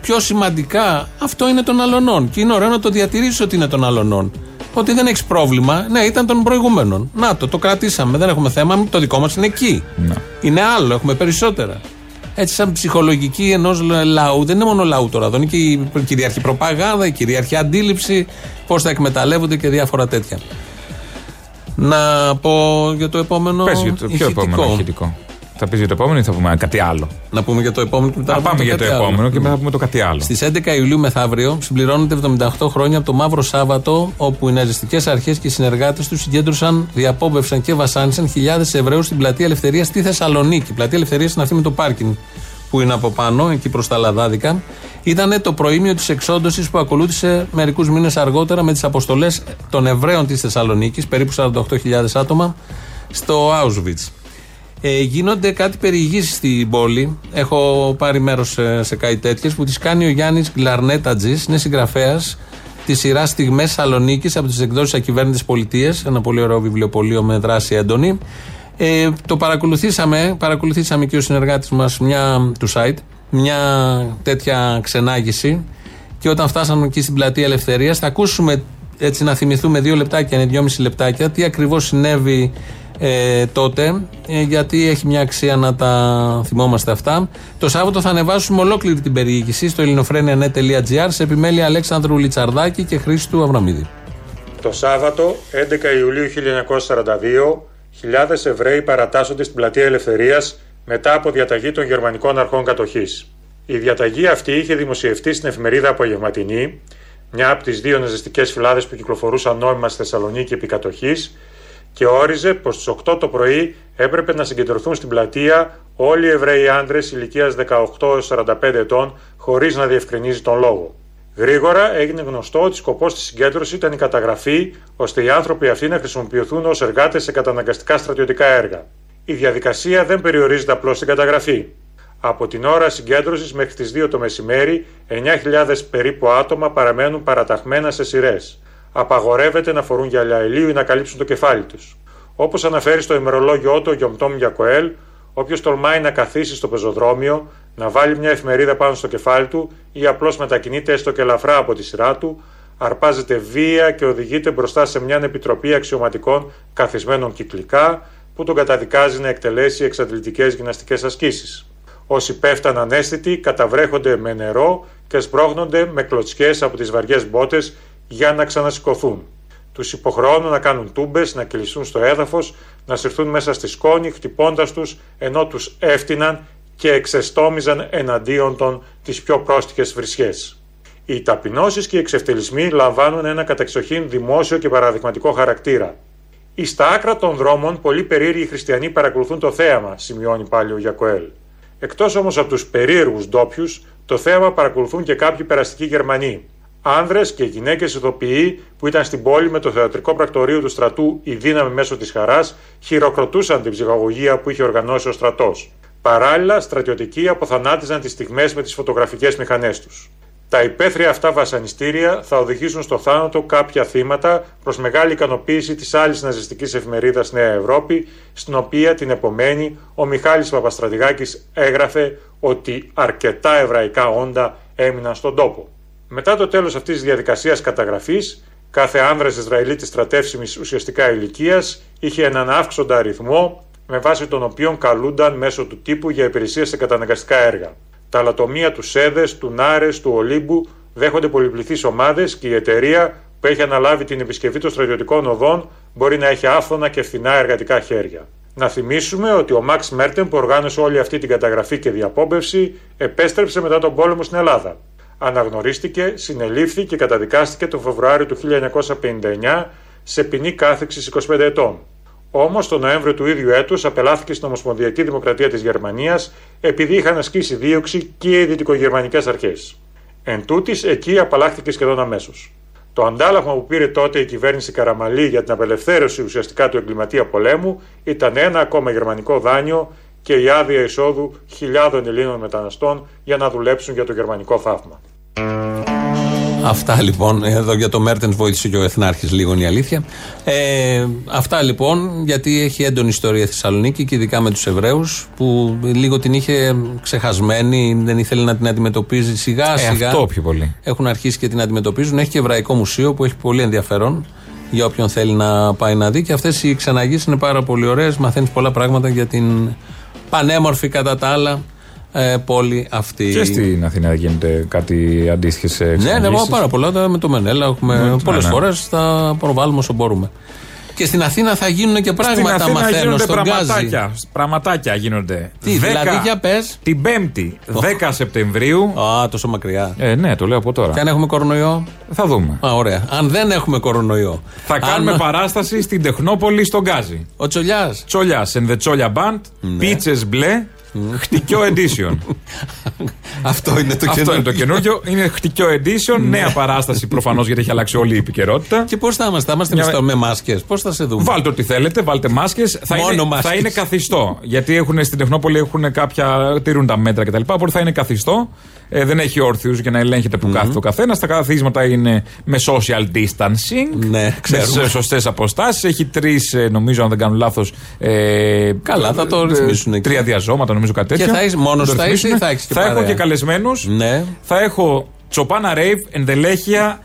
πιο σημαντικά. Αυτό είναι των αλλωνών. Και είναι ωραίο να το διατηρήσεις ότι είναι των αλλωνών. Ότι δεν έχεις πρόβλημα. Ναι, ήταν των προηγούμενων. Να το, το κρατήσαμε. Δεν έχουμε θέμα. Το δικό μας είναι εκεί. Είναι άλλο, έχουμε περισσότερα. έτσι σαν ψυχολογική ενός λαού. Δεν είναι μόνο λαού τώρα, εδώ είναι και η κυρίαρχη προπαγάνδα, η κυρίαρχη αντίληψη, πώς θα εκμεταλλεύονται και διάφορα τέτοια. Να πω για το επόμενο. Πες για το ποιο επόμενο ηχητικό. Θα πεις για το επόμενο ή θα πούμε κάτι άλλο; Να πούμε για το επόμενο και μετά Να πούμε πάμε για το κάτι άλλο. επόμενο και μετά θα πούμε το κάτι άλλο. Στις 11 Ιουλίου μεθαύριο συμπληρώνονται 78 χρόνια από το Μαύρο Σάββατο, όπου οι ναζιστικές αρχές και οι συνεργάτες τους συγκέντρωσαν, διαπόμπευσαν και βασάνισαν χιλιάδες Εβραίους στην πλατεία Ελευθερίας στη Θεσσαλονίκη. Η πλατεία Ελευθερίας είναι αυτή με το πάρκινγκ που είναι από πάνω, εκεί προς τα Λαδάδικα. Ήταν το προήμιο της εξόντωσης που ακολούθησε μερικούς μήνες αργότερα με τις αποστολές των Εβραίων της Θεσσαλονίκης, περίπου 48.000 άτομα, στο Auschwitz. Ε, γίνονται κάτι περιηγήσεις στην πόλη. Έχω πάρει μέρος σε, σε κάτι τέτοιες που τις κάνει ο Γιάννης Γκλαρνέτατζη. Είναι συγγραφέας της σειράς Στιγμές Σαλονίκη από τις εκδόσεις Ακυβέρνητες Πολιτείες. Ένα πολύ ωραίο βιβλιοπωλείο με δράση έντονη. Ε, το παρακολουθήσαμε, παρακολουθήσαμε και ο συνεργάτης μας του site μια τέτοια ξενάγηση. Και όταν φτάσαμε εκεί στην πλατεία Ελευθερίας, θα ακούσουμε έτσι να θυμηθούμε δύο λεπτάκια, είναι δυόμιση λεπτάκια, τι ακριβώς συνέβη ε, τότε, ε, γιατί έχει μια αξία να τα θυμόμαστε αυτά. Το Σάββατο θα ανεβάσουμε ολόκληρη την περιήγηση στο ελληνοφρένια.net.gr σε επιμέλεια Αλέξανδρου Λιτσαρδάκη και Χρήστου Αβραμίδη. Το Σάββατο, 11 Ιουλίου 1942, χιλιάδες Εβραίοι παρατάσσονται στην πλατεία Ελευθερίας μετά από διαταγή των γερμανικών αρχών κατοχής. Η διαταγή αυτή είχε δημοσιευτεί στην εφημερίδα Απογευματινή, μια από τις δύο ναζιστικές φυλάδες που κυκλοφορούσαν νόμιμα στη Θεσσαλονίκη επί κατοχής, και όριζε πως στις 8 το πρωί έπρεπε να συγκεντρωθούν στην πλατεία όλοι οι Εβραίοι άντρες ηλικίας 18-45 ετών, χωρίς να διευκρινίζει τον λόγο. Γρήγορα έγινε γνωστό ότι σκοπός της συγκέντρωσης ήταν η καταγραφή, ώστε οι άνθρωποι αυτοί να χρησιμοποιηθούν ως εργάτες σε καταναγκαστικά στρατιωτικά έργα. Η διαδικασία δεν περιορίζεται απλώς στην καταγραφή. Από την ώρα συγκέντρωσης μέχρι τις 2 το μεσημέρι, 9.000 περίπου άτομα παραμένουν παραταχμένα σε σειρές απαγορεύεται να φορούν γυαλιά ηλίου ή να καλύψουν το κεφάλι τους. Όπως αναφέρει στο ημερολόγιο του ο Γιομτόμ Γιακοέλ, όποιος τολμάει να καθίσει στο πεζοδρόμιο, να βάλει μια εφημερίδα πάνω στο κεφάλι του ή απλώς μετακινείται έστω και ελαφρά από τη σειρά του, αρπάζεται βία και οδηγείται μπροστά σε μια επιτροπή αξιωματικών καθισμένων κυκλικά που τον καταδικάζει να εκτελέσει εξαντλητικές γυμναστικές ασκήσεις. Όσοι πέφταν ανέστητοι καταβρέχονται με νερό και σπρώχνονται με κλωτσιές από τις βαριές μπότες για να ξανασηκωθούν. Τους υποχρεώνουν να κάνουν τούμπες, να κυλιστούν στο έδαφος, να συρθούν μέσα στη σκόνη, χτυπώντας τους ενώ τους έφτυναν και εξεστόμιζαν εναντίον των τις πιο πρόστιχες βρισιέ. Οι ταπεινώσεις και οι εξευτελισμοί λαμβάνουν ένα κατεξοχήν δημόσιο και παραδειγματικό χαρακτήρα. Εις στα άκρα των δρόμων, πολλοί περίεργοι χριστιανοί παρακολουθούν το θέαμα, σημειώνει πάλι ο Γιακοέλ. Εκτός όμως από τους περίεργους ντόπιους, το θέαμα παρακολουθούν και κάποιοι περαστικοί Γερμανοί, άνδρες και γυναίκες ηθοποιοί που ήταν στην πόλη με το θεατρικό πρακτορείο του στρατού Η Δύναμη μέσω της Χαράς χειροκροτούσαν την ψυχαγωγία που είχε οργανώσει ο στρατός. Παράλληλα, στρατιωτικοί αποθανάτιζαν τις στιγμές με τις φωτογραφικές μηχανές τους. Τα υπαίθρια αυτά βασανιστήρια θα οδηγήσουν στο θάνατο κάποια θύματα προς μεγάλη ικανοποίηση της άλλης ναζιστικής εφημερίδας Νέα Ευρώπη, στην οποία την επομένη ο Μιχάλης Παπαστρατηγάκης έγραφε ότι αρκετά εβραϊκά όντα έμειναν στον τόπο. Μετά το τέλος αυτής της διαδικασίας καταγραφής, κάθε άνδρας Ισραηλίτης στρατεύσιμης ουσιαστικά ηλικίας είχε έναν αύξοντα αριθμό με βάση τον οποίο καλούνταν μέσω του τύπου για υπηρεσία σε καταναγκαστικά έργα. Τα λατομεία του ΣΕΔΕΣ, του ΝΑΡΕΣ, του Ολύμπου δέχονται πολυπληθείς ομάδες και η εταιρεία που έχει αναλάβει την επισκευή των στρατιωτικών οδών μπορεί να έχει άφθονα και φθηνά εργατικά χέρια. Να θυμίσουμε ότι ο Μαξ Μέρτεν που οργάνωσε όλη αυτή την καταγραφή και διαπόμπευση επέστρεψε μετά τον πόλεμο στην Ελλάδα αναγνωρίστηκε, συνελήφθη και καταδικάστηκε το Φεβρουάριο του 1959 σε ποινή κάθεξης 25 ετών. Όμως, τον Νοέμβριο του ίδιου έτους απελάθηκε στην Ομοσπονδιακή Δημοκρατία της Γερμανίας επειδή είχαν ασκήσει δίωξη και οι δυτικογερμανικές αρχές. Εν τούτης, εκεί απαλλάχθηκε σχεδόν αμέσως. Το αντάλλαγμα που πήρε τότε η κυβέρνηση Καραμαλή για την απελευθέρωση ουσιαστικά του εγκληματία πολέμου ήταν ένα ακόμα γερμανικό δάνειο και η άδεια εισόδου χιλιάδων Ελλήνων μεταναστών για να δουλέψουν για το γερμανικό θαύμα. Αυτά λοιπόν, εδώ για το Μέρτεν βοήθησε και ο Εθνάρχης λίγο είναι η αλήθεια. Ε, αυτά λοιπόν, γιατί έχει έντονη ιστορία η Θεσσαλονίκη και ειδικά με τους Εβραίους που λίγο την είχε ξεχασμένη, δεν ήθελε να την αντιμετωπίζει σιγά Ε, σιγά. αυτό πιο πολύ. Έχουν αρχίσει και την αντιμετωπίζουν. Έχει και Εβραϊκό Μουσείο που έχει πολύ ενδιαφέρον για όποιον θέλει να πάει να δει. Και αυτές οι ξεναγήσει είναι πάρα πολύ ωραίες. Μαθαίνεις πολλά πράγματα για την πανέμορφη κατά τα άλλα ε, πόλη αυτή. Και στην Αθήνα γίνεται κάτι αντίστοιχες Ναι, ναι, πάρα πολλά. τα- Με το Μενέλα έχουμε Ναι, πολλές ναι. φορές. Θα προβάλλουμε όσο μπορούμε. Και στην Αθήνα θα γίνουν και Στην πράγματα. Αθήνα Μαθαίνω γίνονται στον Γκάζι. πραγματάκια. Πραγματάκια γίνονται. Τι, δηλαδή, για πες. Την 5η, 10 Σεπτεμβρίου. Α, τόσο μακριά. Ε, ναι, το λέω από τώρα. Και αν έχουμε κορονοϊό; Θα δούμε. Α, ωραία. Αν δεν έχουμε κορονοϊό. Θα αν- κάνουμε παράσταση στην Τεχνόπολη στον Γκάζι. Ο Τσολιάς. Τσόλια and the Τσόλια Band. Πίτσε μπλε. Χτυκιό edition. Αυτό είναι το Αυτό καινούργιο. είναι το καινούργιο. Είναι χτυκιό edition. Νέα παράσταση προφανώς γιατί έχει αλλάξει όλη η επικαιρότητα. Και πώς θα είμαστε, θα είμαστε Μια- με στο- με μάσκες. Πώς θα σε δούμε; Βάλτε ό,τι θέλετε, βάλτε μάσκες. Θα, Μόνο είναι, μάσκες. θα είναι καθιστό. Γιατί έχουν, στην Τεχνόπολη έχουν κάποια. τηρούν τα μέτρα κτλ. Οπότε θα είναι καθιστό. Ε, δεν έχει όρθιους για να ελέγχεται που κάθεται ο καθένας. Τα καθίσματα είναι με social distancing. Ναι, ξέρουμε. Με σωστές αποστάσεις. Έχει τρεις, νομίζω, αν δεν κάνω λάθος. Ε, Καλά, θα το ε, ρυθμίσουν εκεί. Τρία διαζώματα, νομίζω κάτι Και τέτοιο. θα είσαι- μόνος Το θα ρυθμίσουν. είσαι ή θα έχεις και Θα έχω παρέα; και καλεσμένους. Ναι. Θα έχω Τσοπάνα Rave, Εντελέχεια,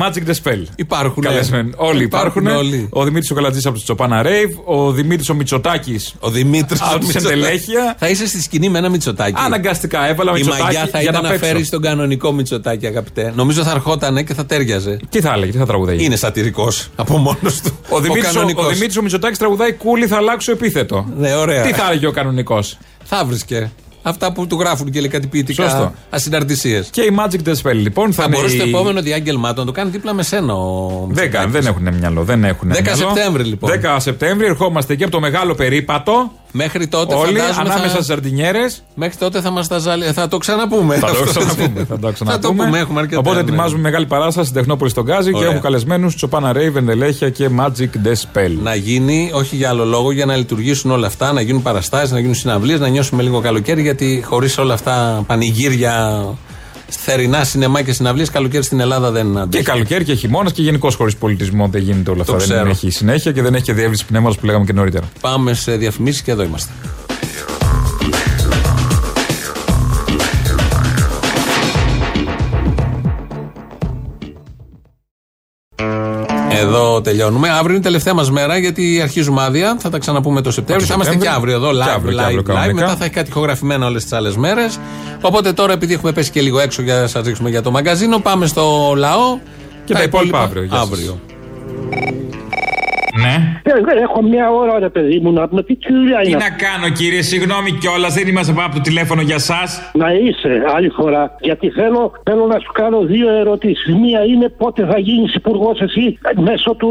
Magic the Spell. Υπάρχουν. ναι. Καλεσμένοι. Όλοι υπάρχουν. όλοι. Ο Δημήτρης ο Καλατζής από το Τσοπάνα Rave, ο Δημήτρης ο Μητσοτάκης. Ο Δημήτρης. Από τη Εντελέχεια. Θα είσαι στη σκηνή με ένα Μητσοτάκι. Αναγκαστικά έβαλα Η Μητσοτάκη μαγιά θα για ήταν να να παίξω. φέρεις τον κανονικό Μητσοτάκι, αγαπητέ. Νομίζω θα ερχότανε και θα τέριαζε. Τι θα έλεγε, τι θα τραγουδάει; Είναι σατυρικός από μόνος του. Ο Δημήτρης ο, κανονικός. ο, Δημήτρης ο Μητσοτάκης τραγουδάει κούλι, θα αλλάξω επίθετο. Ναι, ωραία. Τι θα έλεγε ο κανονικός; Θα βρίσκε. Αυτά που του γράφουν και λέει κάτι ποιητικά Σωστό. ασυναρτησίες. Και η Magic the Spell λοιπόν θα, Θα είναι. μπορούσε το η- επόμενο διάγγελμά του να το κάνει δίπλα με σένα ο Δεν, Μητσοτάκης. κάνουν, δεν έχουν μυαλό. Δεν έχουν 10 μυαλό. Σεπτέμβρη, λοιπόν. 10 Σεπτέμβρη ερχόμαστε εκεί από το μεγάλο περίπατο. Μέχρι τότε Όλοι φαντάζομαι ανάμεσα θα... στις ζαρτινιέρε. Μέχρι τότε θα μας τα ζαλι... Θα το ξαναπούμε. Θα το Αυτό. ξαναπούμε. Θα το ξαναπούμε. πούμε, έχουμε αρκετά, Οπότε ναι. ετοιμάζουμε μεγάλη παράσταση στην Τεχνόπολη στον Γκάζι και Ωραία. έχω καλεσμένους Τσοπάνα Rave, Ενδελέχεια και Magic the Spell. Να γίνει, όχι για άλλο λόγο, για να λειτουργήσουν όλα αυτά, να γίνουν παραστάσεις, να γίνουν συναυλίες, να νιώσουμε λίγο καλοκαίρι. Γιατί χωρίς όλα αυτά πανηγύρια, θερινά σινεμά και συναυλίες, καλοκαίρι στην Ελλάδα δεν Και αντέχει. καλοκαίρι και χειμώνας και γενικώ χωρίς πολιτισμό δεν γίνεται όλο αυτό. Δεν ξέρω. έχει συνέχεια και δεν έχει και διεύρυνση πνεύματος που λέγαμε και νωρίτερα. Πάμε σε διαφημίσεις και εδώ είμαστε. Εδώ τελειώνουμε. Αύριο είναι η τελευταία μας μέρα γιατί αρχίζουμε άδεια. Θα τα ξαναπούμε το Σεπτέμβριο. Θα είμαστε και Σεπτέμβριο. αύριο εδώ Και live. αύριο, και live, αύριο live. κανονικά. Μετά θα έχει κάτι ηχογραφημένα όλες τις άλλες μέρες. Οπότε τώρα, επειδή έχουμε πέσει και λίγο έξω για να σας ρίξουμε για το μαγκαζίνο, πάμε στο λαό. Και τα υπόλοιπα αύριο. Γεια σας. αύριο. Ναι. Ε, Έχω μια ώρα ρε παιδί μου να πούμε τι δουλειά Τι είναι. να κάνω κύριε, συγγνώμη κιόλας, δεν είμαστε πάνω από το τηλέφωνο για εσά. Να είσαι άλλη φορά. Γιατί θέλω, θέλω να σου κάνω δύο ερωτήσεις. Μία είναι πότε θα γίνεις υπουργός εσύ μέσω του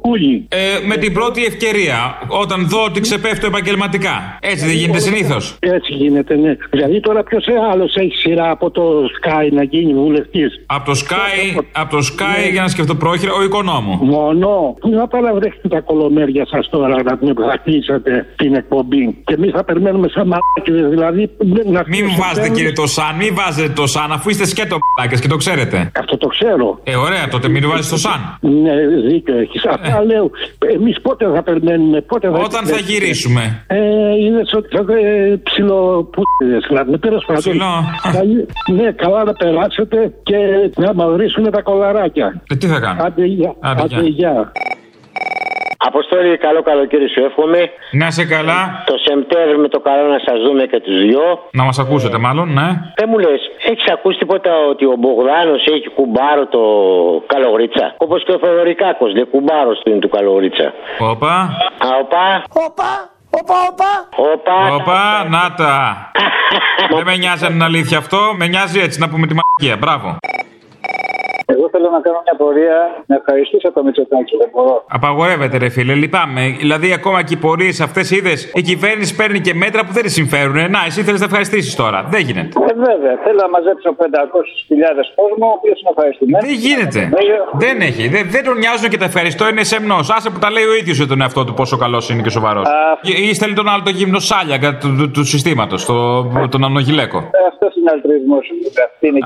Κούλι. Ε, με την πρώτη ευκαιρία, όταν δω ότι ξεπέφτω επαγγελματικά. Έτσι δεν γίνεται συνήθως. Έτσι γίνεται, ναι. Δηλαδή τώρα ποιος άλλος έχει σειρά από το Sky να γίνει βουλευτή. Από το Sky, από το Sky για να σκεφτώ πρόχειρα, ο οικονόμου. Μόνο. Πού να παραβρέχετε τα κολομέρια σας τώρα να πούμε που θα κλείσετε την εκπομπή. Και εμείς θα περιμένουμε σαν μαλάκιδε. Δηλαδή να Μην μου βάζετε κύριε το Σαν, μην βάζετε το Σαν, αφού είστε σκέτο μπλάκες και το ξέρετε. Αυτό το ξέρω. Ε, ωραία, τότε μην βάζετε το Σαν. Ναι, δίκιο έχεις. Αυτά λέω. Εμείς πότε θα περιμένουμε, πότε θα. Ε. Όταν θα γυρίσουμε. Ε, είδε ότι θα ε, ψιλοπούτιδε. Δηλαδή, τέλο πάντων. Ψιλό. Καλή- Ναι, καλά να περάσετε και να μαυρίσουν τα κολαράκια. Ε, τι θα κάνω; Άντε, γεια. Άντε, Άντε, γεια. γεια. Αποστόλη, καλό καλοκαίρι σου εύχομαι. Να σε καλά. Το Σεπτέμβριο με το καλό να σας δούμε και τους δυο. Να μας ακούσετε μάλλον, ναι. Δεν μου λες, έχεις ακούσει τίποτα ότι ο Μπογδάνος έχει κουμπάρο το καλογρίτσα; Όπως και ο Θεοδωρικάκο, δεν κουμπάρο του είναι του καλογρίτσα. Όπα. Α, οπα. Όπα, όπα, όπα. Όπα. Όπα, να τα. Δεν με νοιάζει αν είναι αλήθεια αυτό, με νοιάζει έτσι να πούμε τη μαγεία. Μπράβο. Εγώ θέλω να κάνω μια πορεία να ευχαριστήσω το Μητσοτάκη. Δεν μπορώ. Απαγορεύεται, ρε φίλε, λυπάμαι. Δηλαδή, ακόμα και οι πορείες αυτές είδες, η κυβέρνηση παίρνει και μέτρα που δεν τη συμφέρουν. Να, εσύ θέλεις να ευχαριστήσεις τώρα. Δεν γίνεται. Ε, βέβαια, θέλω να μαζέψω 500.000 κόσμο, ο οποίος είναι ευχαριστημένος. Δεν γίνεται. Δεν έχει. Δεν, δεν τον νοιάζουν και τα ευχαριστώ, είναι σεμνός. Άσε που τα λέει ο ίδιος για τον εαυτό του πόσο καλός είναι και σοβαρός. Ή στέλνει τον άλλο το γύμνο σάλια του, του, του συστήματος, το, τον ανογυλέκο. Αυτός είναι αλτρουισμός.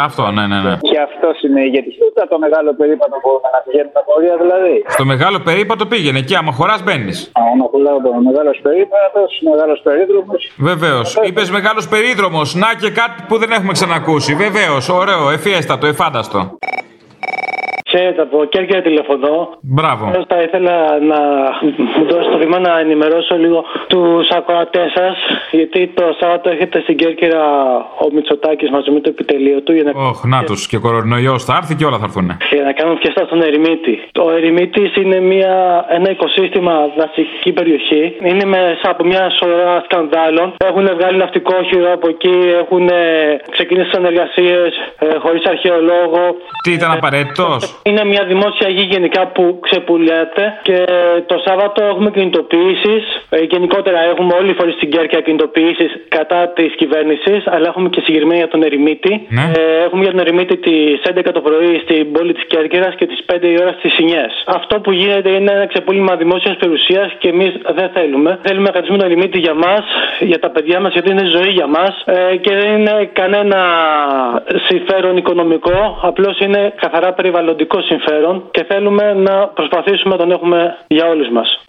Αυτό, ναι, ναι, ναι. Και αυτός είναι ηγέτης. Ούτε το μεγάλο περίπατο μπορούμε να πηγαίνουμε πορεία δηλαδή. Στο μεγάλο περίπατο πήγαινε και άμα χωράς μπαίνεις. Άμα πουλάω το μεγάλος περίπατος, μεγάλος περίδρομος. Βεβαίως. Είπες μεγάλος περίδρομος. Να και κάτι που δεν έχουμε ξανακούσει. Βεβαίως. Ωραίο, εφιέστατο, εφάνταστο. Ξέρετε, από Κέρκυρα τηλεφωνώ. Μπράβο. Θα ήθελα να μου δώσετε το βήμα να ενημερώσω λίγο τους ακροατές σας. Γιατί το Σάββατο έχετε στην Κέρκυρα ο Μητσοτάκης μαζί με το επιτελείο του. Για να... Ωχ, να τους και ο κορονοϊός θα έρθει και όλα θα έρθουν. Για να κάνουμε φιεστά στον Ερημίτη. Ο Ερημίτης είναι μια, ένα οικοσύστημα δασική περιοχή. Είναι μέσα από μια σωρά σκανδάλων. Έχουν βγάλει ναυτικό χειρό από εκεί, έχουν ξεκινήσει συνεργασίε ε, χωρίς αρχαιολόγο. Τι ήταν απαραίτητος; Είναι μια δημόσια γη γενικά που ξεπουλιέται και το Σάββατο έχουμε κινητοποιήσεις. Ε, γενικότερα έχουμε όλοι οι φορεί στην Κέρκια κινητοποιήσεις κατά της κυβέρνησης, αλλά έχουμε και συγκεκριμένα για τον Ερημίτη. Ναι. Ε, έχουμε για τον Ερημίτη τις 11 το πρωί στην πόλη της Κέρκυρας και τις 5 η ώρα στις Σινιές. Αυτό που γίνεται είναι ένα ξεπούλημα δημόσιας περιουσίας και εμείς δεν θέλουμε. Θέλουμε να κρατήσουμε τον Ερημίτη για μας, για τα παιδιά μας, γιατί είναι ζωή για μας ε, και δεν είναι κανένα συμφέρον οικονομικό. Απλώς είναι καθαρά περιβαλλοντικό συμφέρον και θέλουμε να προσπαθήσουμε να τον έχουμε για όλους μας.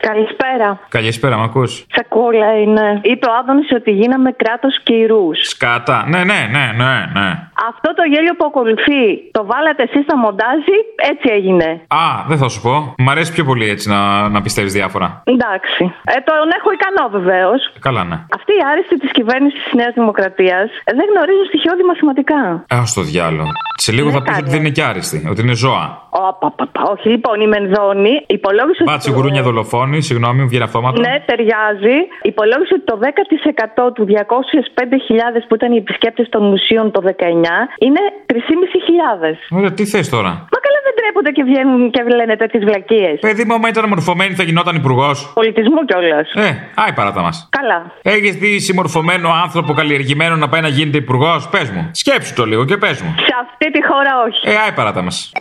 Καλησπέρα. Καλησπέρα, μ' ακούς; Σακούλα είναι. Είπε ο Άδωνης ότι γίναμε κράτος κυρού. Σκάτα. Ναι, ναι, ναι, ναι, ναι. Αυτό το γέλιο που ακολουθεί το βάλατε εσείς στα μοντάζι, έτσι έγινε. Α, δεν θα σου πω. Μ' αρέσει πιο πολύ έτσι να, να πιστεύεις διάφορα. Εντάξει. Ε, τον έχω ικανό βεβαίως. Καλά, ναι. Αυτή η άριστη της κυβέρνησης της Νέας Δημοκρατίας δεν γνωρίζει στοιχειώδη μαθηματικά. Α το διάλογο. Σε λίγο θα πεις ότι δεν είναι και άριστη, ότι είναι ζώα. Ω, πα, πα, πα. Όχι, λοιπόν, η Μενδώνη υπολόγισε. Μπάτσι γουρούνια δολοφόνη, συγγνώμη, μου βγαίνει αυτόματα. Ναι, ταιριάζει. Υπολόγισε ότι το 10% του 205.000 που ήταν οι επισκέπτες των μουσείων το 19 είναι 3.500. Ωραία, τι θες τώρα; Μα καλά δεν τρέπονται και βγαίνουν και λένε τέτοιες βλακίες. Παιδί μου, άμα ήταν μορφωμένη θα γινόταν υπουργός. Πολιτισμού κιόλας. Ε, άι παράτα μας. Καλά. Έχεις δει συμμορφωμένο άνθρωπο καλλιεργημένο να πάει να γίνεται υπουργός, πες μου. Σκέψου το λίγο και πες μου. Σε αυτή τη χώρα όχι. Ε, άι παράτα μας.